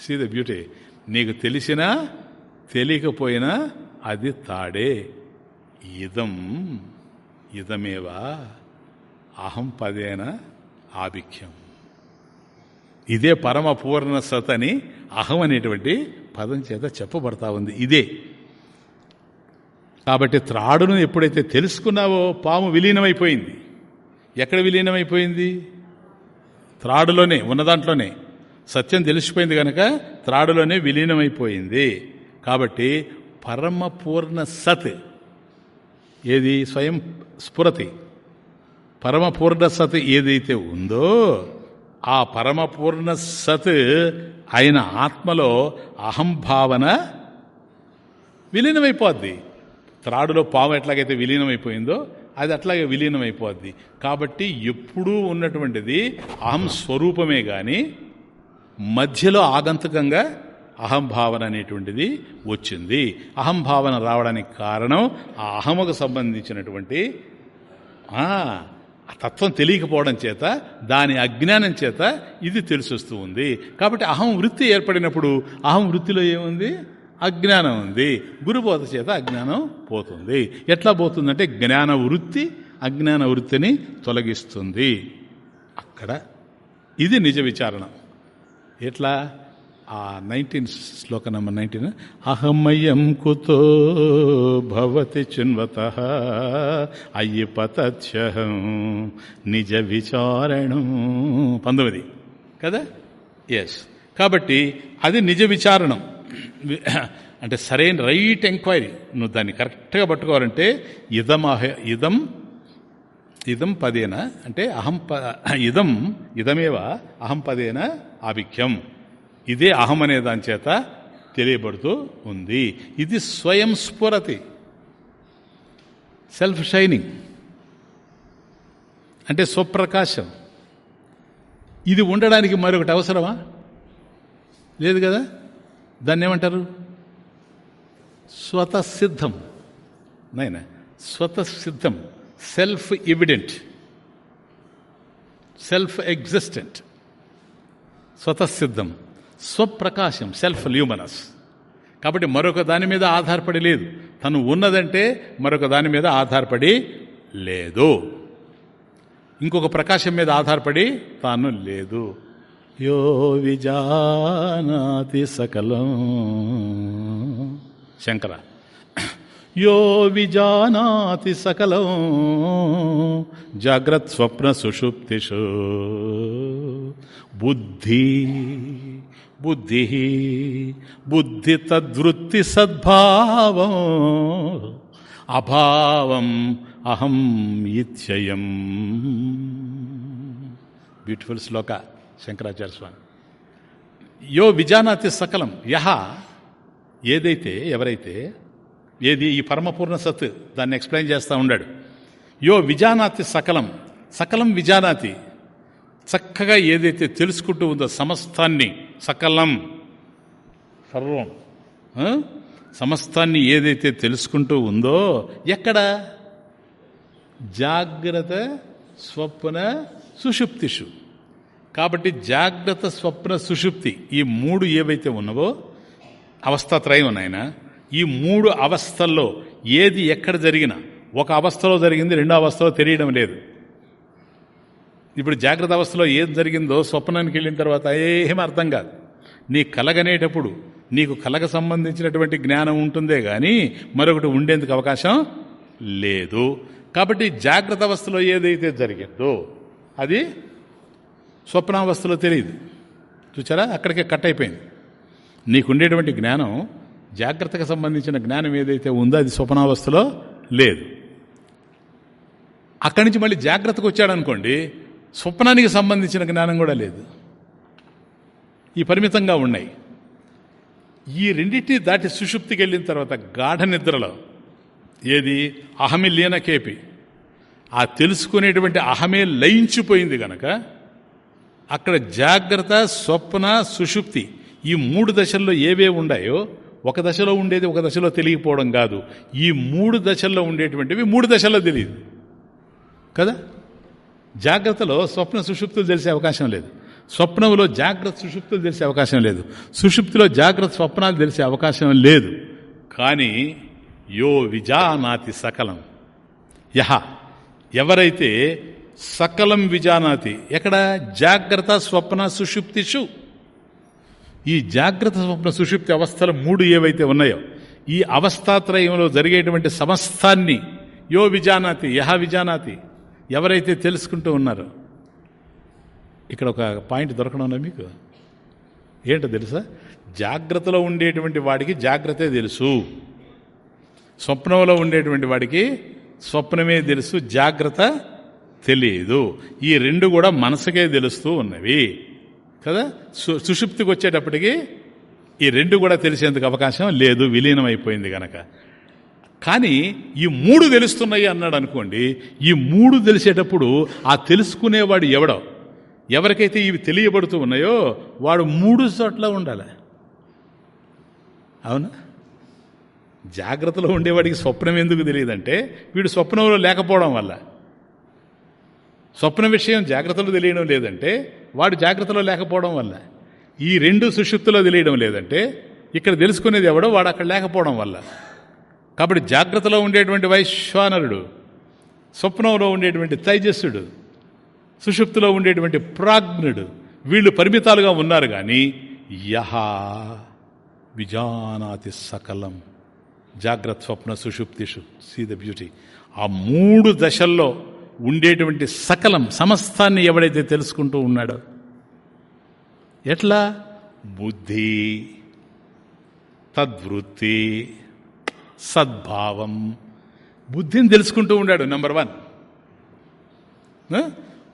సీ ద బ్యూటీ నీకు తెలిసినా తెలియకపోయినా అది తాడే. ఇదం ఇదమేవా? అహం పదేన ఆభిఖ్యం ఇదే పరమ పూర్ణ అని అహం అనేటువంటి పదం చేత చెప్పబడతా ఉంది. ఇదే. కాబట్టి త్రాడును ఎప్పుడైతే తెలుసుకున్నావో పాము విలీనమైపోయింది. ఎక్కడ విలీనమైపోయింది? త్రాడులోనే ఉన్న దాంట్లోనే. సత్యం తెలిసిపోయింది కనుక త్రాడులోనే విలీనమైపోయింది. కాబట్టి పరమపూర్ణ సత్ ఏది? స్వయం స్ఫురతి. పరమపూర్ణ సత్ ఏదైతే ఉందో ఆ పరమపూర్ణ సత్ ఆయన ఆత్మలో అహంభావన విలీనమైపోద్ది. త్రాడులో పాము ఎట్లాగైతే విలీనమైపోయిందో అది అట్లాగే విలీనమైపోద్ది. కాబట్టి ఎప్పుడూ ఉన్నటువంటిది అహం స్వరూపమే కానీ మధ్యలో ఆగంతుకంగా అహంభావన అనేటువంటిది వచ్చింది. అహంభావన రావడానికి కారణం ఆ అహముకు సంబంధించినటువంటి ఆ తత్వం తెలియకపోవడం చేత దాని అజ్ఞానం చేత ఇది తెలిసొస్తూ ఉంది. కాబట్టి అహం వృత్తి ఏర్పడినప్పుడు అహం వృత్తిలో ఏముంది? అజ్ఞానం ఉంది. గురుబోధ చేత అజ్ఞానం పోతుంది. ఎట్లా పోతుందంటే జ్ఞాన వృత్తి అజ్ఞాన వృత్తిని తొలగిస్తుంది. అక్కడ ఇది నిజ విచారణ. ఎట్లా? ఆ నైన్టీన్ శ్లోక నెంబర్ నైన్టీన్. అహమయం కుతో భవతి చిన్వత అయ్యపతహం నిజ విచారణం. పంతొమ్మిది. కదా? ఎస్ కాబట్టి అది నిజ విచారణం. అంటే సరైన రైట్ ఎంక్వైరీ. నువ్వు దాన్ని కరెక్ట్గా పట్టుకోవాలంటే ఇదం అహ ఇదం ఇదం పదేన అంటే అహం ప ఇదం ఇదమేవ అహం పదేన ఆభిఖ్యం ఇదే అహం అనే దాని చేత తెలియబడుతూ ఉంది. ఇది స్వయం స్ఫురతి. Self shining. అంటే స్వప్రకాశం. ఇది ఉండడానికి మరొకటి అవసరమా? లేదు కదా? దాన్ని ఏమంటారు? స్వతసిద్ధం. నైనా స్వతసిద్ధం. సెల్ఫ్ ఎవిడెంట్ సెల్ఫ్ ఎగ్జిస్టెంట్ స్వతసిద్ధం. స్వప్రకాశం. సెల్ఫ్ ల్యూమనస్ కాబట్టి మరొక దాని మీద ఆధారపడి లేదు. తను ఉన్నదంటే మరొక దాని మీద ఆధారపడి లేదు. ఇంకొక ప్రకాశం మీద ఆధారపడి తాను లేదు. యో విజానాతి సకలం. శంకర. యో విజానాతి సకలం. జాగ్రత్ స్వప్న సుషుప్తిషు. బుద్ధి బుద్ధి బుద్ధి తద్వృత్తి సద్భావం. అభావం అహం ఇత్యయం. బ్యూటిఫుల్ శ్లోక. శంకరాచార్య స్వామి. యో విజానాతి సకలం యహ ఏదైతే ఎవరైతే ఏది ఈ పరమపూర్ణ సత్ దాన్ని ఎక్స్ప్లెయిన్ చేస్తూ ఉన్నాడు. యో విజానాతి సకలం సకలం విజానాతి చక్కగా ఏదైతే తెలుసుకుంటూ ఉందో సమస్తాన్ని సకలం సర్వం సమస్తాన్ని ఏదైతే తెలుసుకుంటూ ఉందో ఎక్కడ? జాగ్రత్త స్వప్న సుషుప్తిషు. కాబట్టి జాగ్రత్త స్వప్న సుషుప్తి ఈ మూడు ఏవైతే ఉన్నవో అవస్థత్రయం నాయన ఈ మూడు అవస్థల్లో ఏది ఎక్కడ జరిగినా ఒక అవస్థలో జరిగింది రెండో అవస్థలో తెలియడం లేదు. ఇప్పుడు జాగ్రత్త అవస్థలో ఏం జరిగిందో స్వప్నానికి వెళ్ళిన తర్వాత ఏం అర్థం కాదు. నీ కలగనేటప్పుడు నీకు కలగ సంబంధించినటువంటి జ్ఞానం ఉంటుందే కానీ మరొకటి ఉండేందుకు అవకాశం లేదు. కాబట్టి జాగ్రత్త అవస్థలో ఏదైతే జరిగిందో అది స్వప్నావస్థలో తెలియదు చూచారా? అక్కడికే కట్ అయిపోయింది. నీకుండేటువంటి జ్ఞానం జాగ్రత్తకు సంబంధించిన జ్ఞానం ఏదైతే ఉందో అది స్వప్నావస్థలో లేదు. అక్కడి నుంచి మళ్ళీ జాగ్రత్తకు వచ్చాడనుకోండి స్వప్నానికి సంబంధించిన జ్ఞానం కూడా లేదు. ఈ పరిమితంగా ఉన్నాయి. ఈ రెండింటిని దాటి సుషుప్తికి వెళ్ళిన తర్వాత గాఢ నిద్రలో ఏది? అహమి లీనకేపి ఆ తెలుసుకునేటువంటి అహమే లయించిపోయింది గనక అక్కడ జాగ్రత్త స్వప్న సుషుప్తి ఈ మూడు దశల్లో ఏవే ఉన్నాయో ఒక దశలో ఉండేది ఒక దశలో తెలియకపోవడం కాదు. ఈ మూడు దశల్లో ఉండేటువంటివి మూడు దశల్లో తెలియదు. కదా? జాగ్రత్తలో స్వప్న సుషుప్తులు తెలిసే అవకాశం లేదు. స్వప్నంలో జాగ్రత్త సుషుప్తులు తెలిసే అవకాశం లేదు. సుషుప్తిలో జాగ్రత్త స్వప్నాలు తెలిసే అవకాశం లేదు. కానీ యో విజానాతి సకలం. యహ ఎవరైతే సకలం విజానాతి. ఎక్కడ? జాగ్రత్త స్వప్న సుషుప్తిషు ఈ జాగ్రత్త స్వప్న సుషుప్తి అవస్థలు మూడు ఏవైతే ఉన్నాయో ఈ అవస్థాత్రయంలో జరిగేటువంటి సమస్తాన్ని యో విజానాతి యహ విజానాతి ఎవరైతే తెలుసుకుంటూ ఉన్నారో ఇక్కడ ఒక పాయింట్ దొరకడం మీకు? ఏంటో తెలుసా? జాగ్రత్తలో ఉండేటువంటి వాడికి జాగ్రత్తే తెలుసు. స్వప్నంలో ఉండేటువంటి వాడికి స్వప్నమే తెలుసు జాగ్రత్త తెలియదు ఈ రెండు కూడా మనసుకే తెలుస్తూ ఉన్నవి. కదా? సు- సుషుప్తికి వచ్చేటప్పటికి ఈ రెండు కూడా తెలిసేందుకు అవకాశం లేదు విలీనం అయిపోయింది గనక. కానీ ఈ మూడు తెలుస్తున్నాయి అన్నాడు అనుకోండి ఈ మూడు తెలిసేటప్పుడు ఆ తెలుసుకునేవాడు ఎవడో? ఎవరికైతే ఇవి తెలియబడుతూ ఉన్నాయో వాడు మూడు చోట్ల ఉండాలి. అవునా? జాగ్రత్తలో ఉండేవాడికి స్వప్నం ఎందుకు తెలియదంటే వీడు స్వప్నంలో లేకపోవడం వల్ల. స్వప్న విషయం జాగ్రత్తలో తెలియడం లేదంటే వాడు జాగ్రత్తలో లేకపోవడం వల్ల. ఈ రెండు సుషుప్తులో తెలియడం లేదంటే ఇక్కడ తెలుసుకునేది ఎవడో వాడు అక్కడ లేకపోవడం వల్ల. కాబట్టి జాగ్రత్తలో ఉండేటువంటి వైశ్వానరుడు స్వప్నంలో ఉండేటువంటి తైజస్సుడు సుషుప్తిలో ఉండేటువంటి ప్రాజ్ఞుడు వీళ్ళు పరిమితాలుగా ఉన్నారు కానీ యహా విజానాతి సకలం జాగ్రత్త స్వప్న సుషుప్తిషు సీ ద బ్యూటీ ఆ మూడు దశల్లో ఉండేటువంటి సకలం సమస్తాన్ని ఎవడైతే తెలుసుకుంటూ ఉన్నాడో ఎట్లా? బుద్ధి తద్వృత్తి సద్భావం. బుద్ధిని తెలుసుకుంటూ ఉన్నాడు నెంబర్ వన్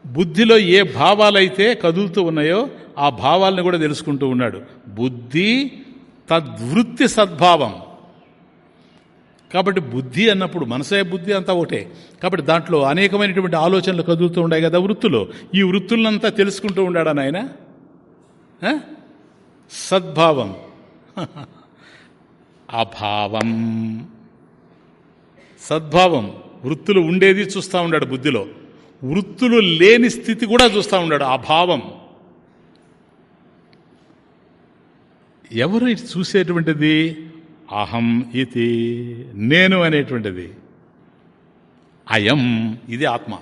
బుద్ధిలో ఏ భావాలైతే కదులుతూ ఉన్నాయో ఆ భావాలను కూడా తెలుసుకుంటూ ఉన్నాడు. బుద్ధి తద్వృత్తి సద్భావం. కాబట్టి బుద్ధి అన్నప్పుడు మనసే బుద్ధి అంతా ఒకటే. కాబట్టి దాంట్లో అనేకమైనటువంటి ఆలోచనలు కదులుతూ ఉన్నాయి కదా వృత్తులో. ఈ వృత్తులంతా తెలుసుకుంటూ ఉన్నాడా నాయన? సద్భావం. అభావం. సద్భావం. వృత్తులు ఉండేది చూస్తూ ఉన్నాడు బుద్ధిలో. వృత్తులు లేని స్థితి కూడా చూస్తూ ఉన్నాడు అభావం. ఎవరు ఇది చూసేటువంటిది? అహం ఇది నేను అనేటువంటిది. అయం ఇది ఆత్మ.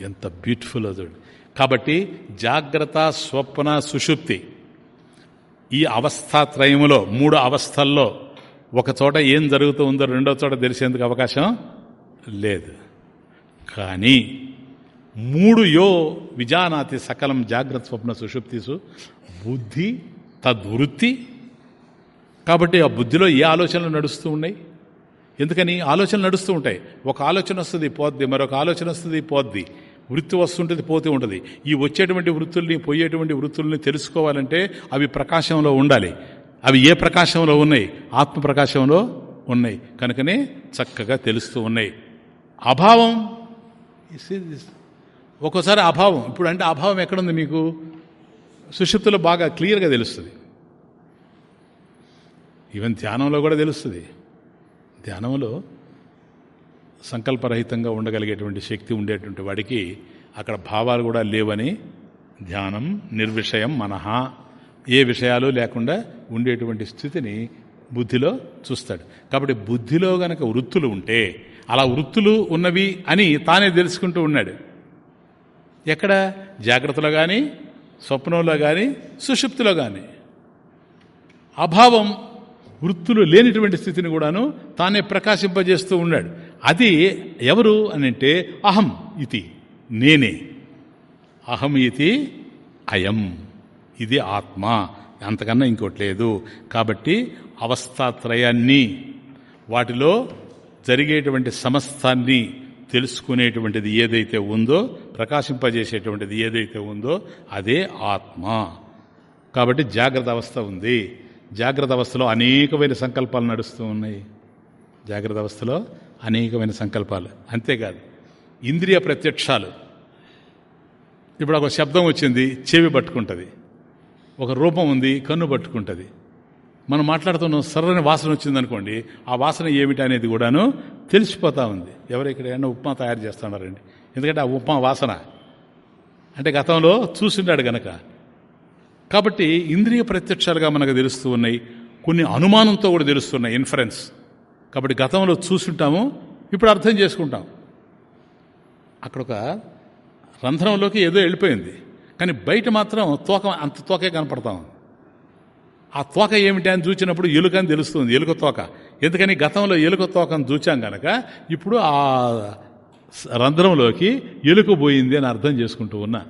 ఎంత బ్యూటిఫుల్ అదుడు. కాబట్టి జాగ్రత్త స్వప్న సుషుప్తి ఈ అవస్థాత్రయములో మూడు అవస్థల్లో ఒక చోట ఏం జరుగుతూ ఉందో రెండో చోట తెలిసేందుకు అవకాశం లేదు. కానీ మూడు యో విజానాతి సకలం జాగ్రత్త స్వప్న సుషుప్తిసు బుద్ధి తద్వృత్తి కాబట్టి ఆ బుద్ధిలో ఏ ఆలోచనలు నడుస్తూ ఉన్నాయి? ఎందుకని? ఆలోచనలు నడుస్తూ ఉంటాయి. ఒక ఆలోచన వస్తుంది పోద్ది. మరొక ఆలోచన వస్తుంది పోద్ది. వృత్తి వస్తుంటుంది పోతూ ఉంటుంది. ఈ వచ్చేటువంటి వృత్తుల్ని పోయేటువంటి వృత్తుల్ని తెలుసుకోవాలంటే అవి ప్రకాశంలో ఉండాలి. అవి ఏ ప్రకాశంలో ఉన్నాయి? ఆత్మ ప్రకాశంలో ఉన్నాయి. కనుకనే చక్కగా తెలుస్తూ ఉన్నాయి. అభావం. ఒక్కోసారి అభావం. ఇప్పుడు అంటే అభావం ఎక్కడుంది మీకు? సుషుప్తులో బాగా క్లియర్గా తెలుస్తుంది. ఈవెన్ ధ్యానంలో కూడా తెలుస్తుంది. ధ్యానంలో సంకల్పరహితంగా ఉండగలిగేటువంటి శక్తి ఉండేటువంటి వాడికి అక్కడ భావాలు కూడా లేవని ధ్యానం నిర్విషయం మనహ ఏ విషయాలు లేకుండా ఉండేటువంటి స్థితిని బుద్ధిలో చూస్తాడు. కాబట్టి బుద్ధిలో గనక వృత్తులు ఉంటే అలా వృత్తులు ఉన్నవి అని తానే తెలుసుకుంటూ ఉన్నాడు. ఎక్కడ? జాగ్రత్తలో కానీ స్వప్నంలో కానీ సుషుప్తిలో కానీ అభావం వృత్తులు లేనిటువంటి స్థితిని కూడాను తానే ప్రకాశింపజేస్తూ ఉన్నాడు. అది ఎవరు అని అంటే అహం ఇది నేనే. అహం ఇది అయం ఇది ఆత్మ. అంతకన్నా ఇంకోటి లేదు. కాబట్టి అవస్థాత్రయాన్ని వాటిలో జరిగేటువంటి సమస్తాన్ని తెలుసుకునేటువంటిది ఏదైతే ఉందో ప్రకాశింపజేసేటువంటిది ఏదైతే ఉందో అదే ఆత్మ. కాబట్టి జాగ్రత్త అవస్థ ఉంది. జాగ్రత్త అవస్థలో అనేకమైన సంకల్పాలు నడుస్తూ ఉన్నాయి. జాగ్రత్త అవస్థలో అనేకమైన సంకల్పాలు. అంతేకాదు ఇంద్రియ ప్రత్యక్షాలు. ఇప్పుడు ఒక శబ్దం వచ్చింది చెవి పట్టుకుంటుంది. ఒక రూపం ఉంది కన్ను పట్టుకుంటుంది. మనం మాట్లాడుతున్న సర్రని వాసన వచ్చిందనుకోండి ఆ వాసన ఏమిటి అనేది కూడాను తెలిసిపోతూ ఉంది. ఎవరు ఇక్కడ ఏమన్నా ఉప్మా తయారు చేస్తున్నారండి? ఎందుకంటే ఆ ఉప్మా వాసన. అంటే గతంలో చూసిండాడు గనక కాబట్టి ఇంద్రియ ప్రత్యక్షాలుగా మనకు తెలుస్తూ ఉన్నాయి కొన్ని అనుమానంతో కూడా తెలుస్తున్నాయి ఇన్ఫరెన్స్ కాబట్టి గతంలో చూసుంటాము ఇప్పుడు అర్థం చేసుకుంటాం. అక్కడ ఒక రంధ్రంలోకి ఏదో వెళ్ళిపోయింది కానీ బయట మాత్రం తోక అంత తోకే కనపడతాం ఆ తోక ఏమిటి అని చూచినప్పుడు ఎలుక అని తెలుస్తుంది ఎలుక తోక. ఎందుకని గతంలో ఎలుక తోకను చూచాం కనుక ఇప్పుడు ఆ రంధ్రంలోకి ఎలుక పోయింది అని అర్థం చేసుకుంటూ ఉన్నా.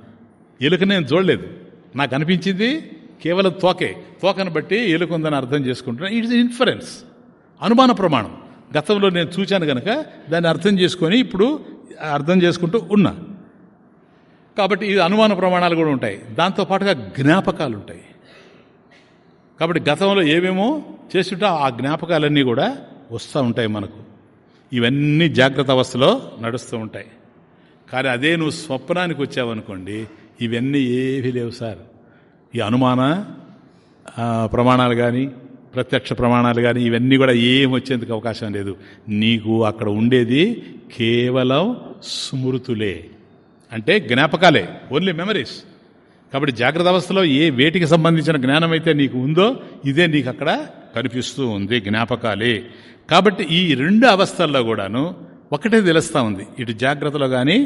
ఎలుక నేను చూడలేదు. నాకు అనిపించింది కేవలం తోకే. తోకను బట్టి ఎలుక ఉందని అర్థం చేసుకుంటున్నా. ఇట్స్ ఇన్ఫరెన్స్ అనుమాన ప్రమాణం. గతంలో నేను చూచాను కనుక దాన్ని అర్థం చేసుకొని ఇప్పుడు అర్థం చేసుకుంటూ ఉన్నా. కాబట్టి ఇది అనుమాన ప్రమాణాలు కూడా ఉంటాయి. దాంతోపాటుగా జ్ఞాపకాలు ఉంటాయి. కాబట్టి గతంలో ఏమేమో చేస్తుంటే ఆ జ్ఞాపకాలన్నీ కూడా వస్తూ ఉంటాయి మనకు. ఇవన్నీ జాగ్రత్త అవస్థలో నడుస్తూ ఉంటాయి. కానీ అదే నువ్వు స్వప్నానికి వచ్చావనుకోండి ఇవన్నీ ఏవి లేవు సార్. ఈ అనుమాన ప్రమాణాలు కానీ ప్రత్యక్ష ప్రమాణాలు కానీ ఇవన్నీ కూడా ఏం వచ్చేందుకు అవకాశం లేదు. నీకు అక్కడ ఉండేది కేవలం స్మృతులే. అంటే జ్ఞాపకాలే ఓన్లీ మెమరీస్. కాబట్టి జాగ్రత్త అవస్థలో ఏ వేటికి సంబంధించిన జ్ఞానం అయితే నీకు ఉందో ఇదే నీకు అక్కడ కనిపిస్తూ ఉంది జ్ఞాపకాలే. కాబట్టి ఈ రెండు అవస్థల్లో కూడాను ఒకటే తెలుస్తూ ఉంది. ఇటు జాగ్రత్తలో కానీ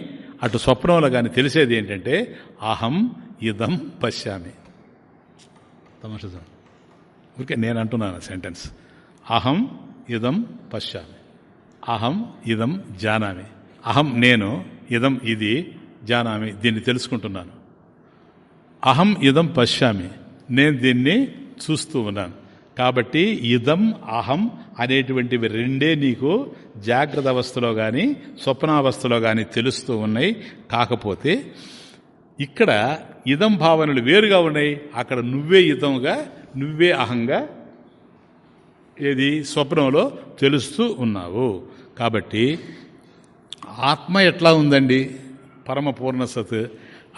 అటు స్వప్నంలో కానీ తెలిసేది ఏంటంటే అహం ఇదం పశ్యామి. ఊరికే నేను అంటున్నాను సెంటెన్స్ అహం ఇదం పశ్యామి. అహం ఇదం జానామి. అహం నేను ఇదం ఇది జానామి దీన్ని తెలుసుకుంటున్నాను. అహం ఇదం పశ్యామి. నేను దీన్ని చూస్తూ ఉన్నాను. కాబట్టి ఇదం అహం అనేటువంటివి రెండే నీకు జాగ్రత్త అవస్థలో కానీ స్వప్నావస్థలో కానీ తెలుస్తూ ఉన్నాయి. కాకపోతే ఇక్కడ ఇదం భావనలు వేరుగా ఉన్నాయి. అక్కడ నువ్వే ఇదంగా నువ్వే అహంగా ఏది స్వప్నంలో తెలుస్తూ ఉన్నావు. కాబట్టి ఆత్మ ఎట్లా ఉందండి? పరమ పూర్ణసత్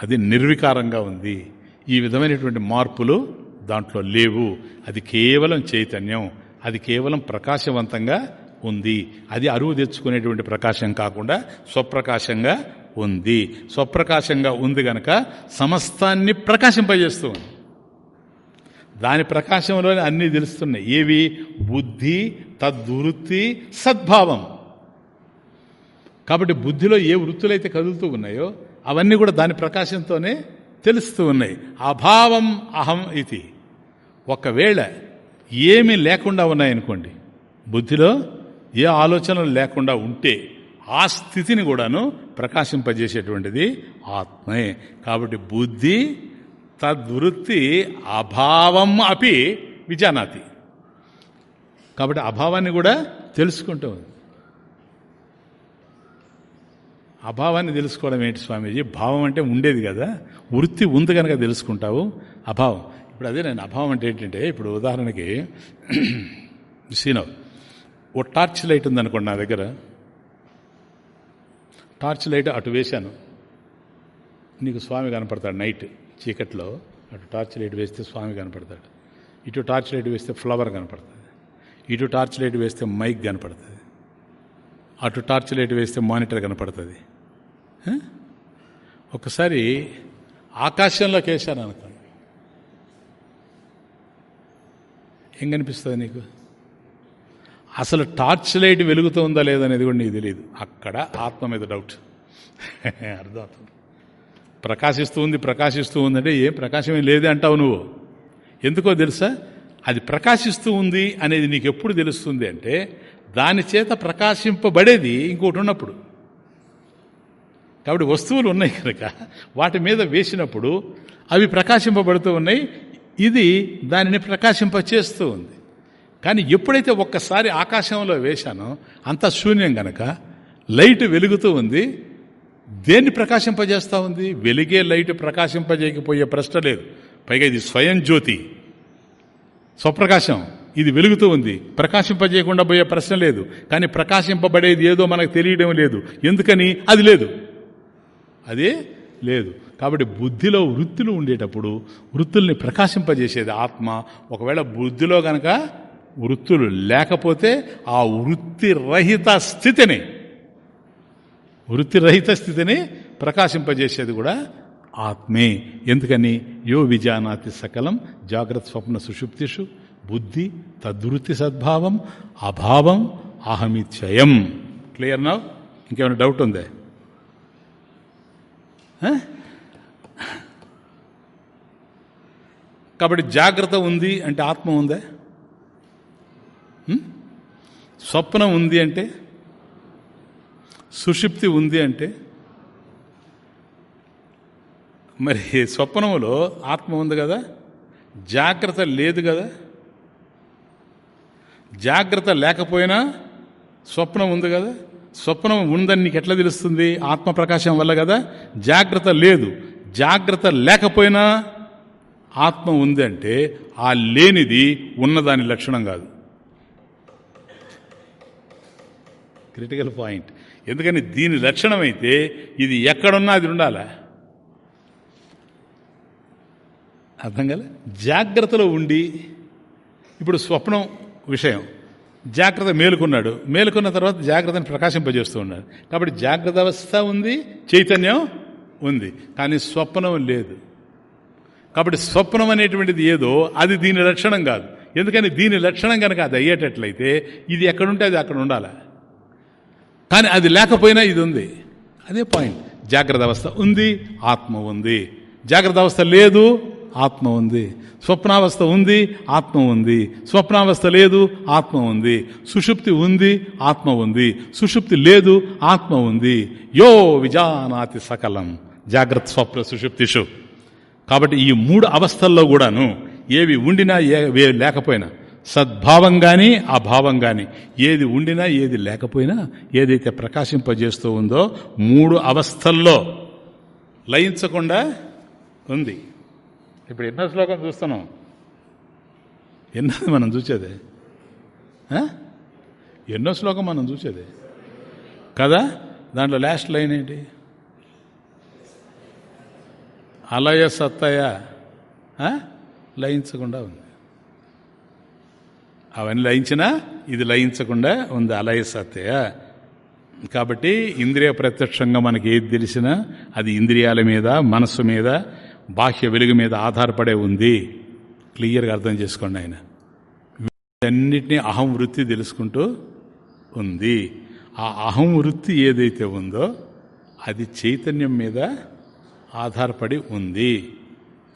అది నిర్వికారంగా ఉంది. ఈ విధమైనటువంటి మార్పులు దాంట్లో లేవు. అది కేవలం చైతన్యం. అది కేవలం ప్రకాశవంతంగా ఉంది. అది అరువు తెచ్చుకునేటువంటి ప్రకాశం కాకుండా స్వప్రకాశంగా ఉంది. స్వప్రకాశంగా ఉంది గనక సమస్తాన్ని ప్రకాశింపజేస్తూ ఉంది. దాని ప్రకాశంలోనే అన్నీ తెలుస్తున్నాయి. ఏవి? బుద్ధి తద్వృత్తి సద్భావం. కాబట్టి బుద్ధిలో ఏ వృత్తులైతే కదులుతూ ఉన్నాయో అవన్నీ కూడా దాని ప్రకాశంతోనే తెలుస్తూ ఉన్నాయి. అభావం అహం ఇది. ఒకవేళ ఏమీ లేకుండా ఉన్నాయనుకోండి బుద్ధిలో ఏ ఆలోచనలు లేకుండా ఉంటే ఆ స్థితిని కూడాను ప్రకాశింపజేసేటువంటిది ఆత్మే. కాబట్టి బుద్ధి తద్వృత్తి అభావం అపి విజానాతి. కాబట్టి అభావాన్ని కూడా తెలుసుకుంటూ ఉంది. అభావాన్ని తెలుసుకోవడం ఏంటి స్వామీజీ? భావం అంటే ఉండేది కదా. వృత్తి ఉంది కనుక తెలుసుకుంటావు అభావం. ఇప్పుడు అదే నేను అభావం అంటే ఏంటంటే ఇప్పుడు ఉదాహరణకి సీనో ఓ టార్చ్ లైట్ ఉందనుకోండి నా దగ్గర. టార్చ్ లైట్ అటు వేశాను. నీకు స్వామి కనపడతాడు నైట్ చీకట్లో. అటు టార్చ్ లైట్ వేస్తే స్వామి కనపడతాడు. ఇటు టార్చ్ లైట్ వేస్తే ఫ్లవర్ కనపడుతుంది. ఇటు టార్చ్ లైట్ వేస్తే మైక్ కనపడుతుంది. అటు టార్చ్ లైట్ వేస్తే మానిటర్ కనపడుతుంది. ఒకసారి ఆకాశంలోకి వేశాను అనుకోండి. ఏం కనిపిస్తుంది నీకు? అసలు టార్చ్ లైట్ వెలుగుతుందా లేదనేది కూడా నీకు తెలియదు అక్కడ ఆత్మ మీద డౌట్ అర్థమవుతుంది. ప్రకాశిస్తూ ఉంది ప్రకాశిస్తూ ఉందంటే ఏం ప్రకాశమే లేదే అంటావు నువ్వు. ఎందుకో తెలుసా? అది ప్రకాశిస్తూ ఉంది అనేది నీకు ఎప్పుడు తెలుస్తుంది అంటే దాని చేత ప్రకాశింపబడేది ఇంకోటి ఉన్నప్పుడు. కాబట్టి వస్తువులు ఉన్నాయి కనుక వాటి మీద వేసినప్పుడు అవి ప్రకాశింపబడుతూ ఉన్నాయి. ఇది దానిని ప్రకాశింపచేస్తూ ఉంది. కానీ ఎప్పుడైతే ఒక్కసారి ఆకాశంలో వేశానో అంత శూన్యం గనక లైట్ వెలుగుతూ ఉంది. దేన్ని ప్రకాశింపజేస్తూ ఉంది? వెలిగే లైట్ ప్రకాశింపజేయకపోయే ప్రశ్న లేదు. పైగా ఇది స్వయం జ్యోతి. స్వప్రకాశం ఇది వెలుగుతూ ఉంది. ప్రకాశింపజేయకుండా పోయే ప్రశ్న లేదు. కానీ ప్రకాశింపబడేది ఏదో మనకు తెలియడం లేదు. ఎందుకని? అది లేదు. అదే లేదు. కాబట్టి బుద్ధిలో వృత్తులు ఉండేటప్పుడు వృత్తుల్ని ప్రకాశింపజేసేది ఆత్మ. ఒకవేళ బుద్ధిలో గనక వృత్తులు లేకపోతే ఆ వృత్తిరహిత స్థితిని వృత్తిరహిత స్థితిని ప్రకాశింపజేసేది కూడా ఆత్మే. ఎందుకని? యో విజానాతి సకలం జాగ్రత్త స్వప్న సుషుప్తిషు బుద్ధి తద్వృత్తి సద్భావం అభావం అహమిత్యయం. క్లియర్ నా ఇంకేమైనా డౌట్ ఉందే? కాబట్టి జాగ్రత్త ఉంది అంటే ఆత్మ ఉందే? స్వప్నం ఉంది అంటే సుషిప్తి ఉంది అంటే మరి స్వప్నములో ఆత్మ ఉంది కదా జాగ్రత్త లేదు కదా జాగ్రత్త లేకపోయినా స్వప్నం ఉంది కదా స్వప్నం ఉందని నీకు ఎట్లా తెలుస్తుంది? ఆత్మప్రకాశం వల్ల కదా జాగ్రత్త లేదు. జాగ్రత్త లేకపోయినా ఆత్మ ఉంది అంటే ఆ లేనిది ఉన్నదాని లక్షణం కాదు. Critical point. ఎందుకని దీని లక్షణమైతే ఇది ఎక్కడున్నా అది ఉండాలా? అర్థం కదా జాగ్రత్తలో ఉండి ఇప్పుడు స్వప్నం విషయం. జాగ్రత్త మేలుకున్నాడు. మేలుకున్న తర్వాత జాగ్రత్తను ప్రకాశింపజేస్తూ ఉన్నాడు. కాబట్టి జాగ్రత్త అవస్థ ఉంది చైతన్యం ఉంది. కానీ స్వప్నం లేదు. కాబట్టి స్వప్నం అనేటువంటిది ఏదో అది దీని లక్షణం కాదు. ఎందుకని దీని లక్షణం కనుక అది అయ్యేటట్లయితే ఇది ఎక్కడుంటే అది అక్కడ ఉండాలి? కానీ అది లేకపోయినా ఇది ఉంది. అదే పాయింట్. జాగ్రత్త అవస్థ ఉంది ఆత్మ ఉంది. జాగ్రత్త అవస్థ లేదు ఆత్మ ఉంది. స్వప్నావస్థ ఉంది ఆత్మ ఉంది. స్వప్నావస్థ లేదు ఆత్మ ఉంది. సుషుప్తి ఉంది ఆత్మ ఉంది. సుషుప్తి లేదు ఆత్మ ఉంది. యో విజానాతి సకలం. జాగ్రత్త స్వప్న సుషుప్తిషు. కాబట్టి ఈ మూడు అవస్థల్లో కూడాను ఏవి ఉండినా ఏ లేకపోయినా సద్భావం కానీ అభావం కానీ ఏది ఉండినా ఏది లేకపోయినా ఏదైతే ప్రకాశింపజేస్తూ ఉందో మూడు అవస్థల్లో లయించకుండా ఉంది. ఇప్పుడు ఎన్నో శ్లోకం చూస్తున్నాం. ఎన్నది మనం చూసేదే ఎన్నో శ్లోకం మనం చూసేదే కదా? దాంట్లో లాస్ట్ లైన్ ఏంటి? అలయ సత్తయ లయించకుండా ఉంది. అవన్నీ లయించినా ఇది లయించకుండా ఉంది అలయ సత్య. కాబట్టి ఇంద్రియ ప్రత్యక్షంగా మనకి ఏది తెలిసినా అది ఇంద్రియాల మీద మనస్సు మీద బాహ్య వెలుగు మీద ఆధారపడే ఉంది. క్లియర్గా అర్థం చేసుకోండి ఆయన. అన్నిటినీ అహం వృత్తి తెలుసుకుంటూ ఉంది. ఆ అహం వృత్తి ఏదైతే ఉందో అది చైతన్యం మీద ఆధారపడి ఉంది.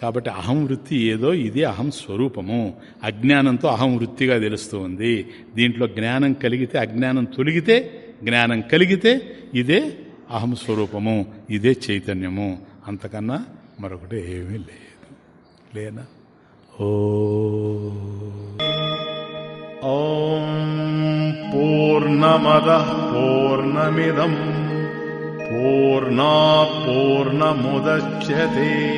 కాబట్టి అహం వృత్తి ఏదో ఇది అహం స్వరూపము. అజ్ఞానంతో అహం వృత్తిగా తెలుస్తూ ఉంది. దీంట్లో జ్ఞానం కలిగితే అజ్ఞానం తొలిగితే జ్ఞానం కలిగితే ఇదే అహం స్వరూపము ఇదే చైతన్యము. అంతకన్నా మరొకటి ఏమీ లేదు. లేనా? ఓం. పూర్ణమద పూర్ణమిదం. పూర్ణా పూర్ణముద్యతే.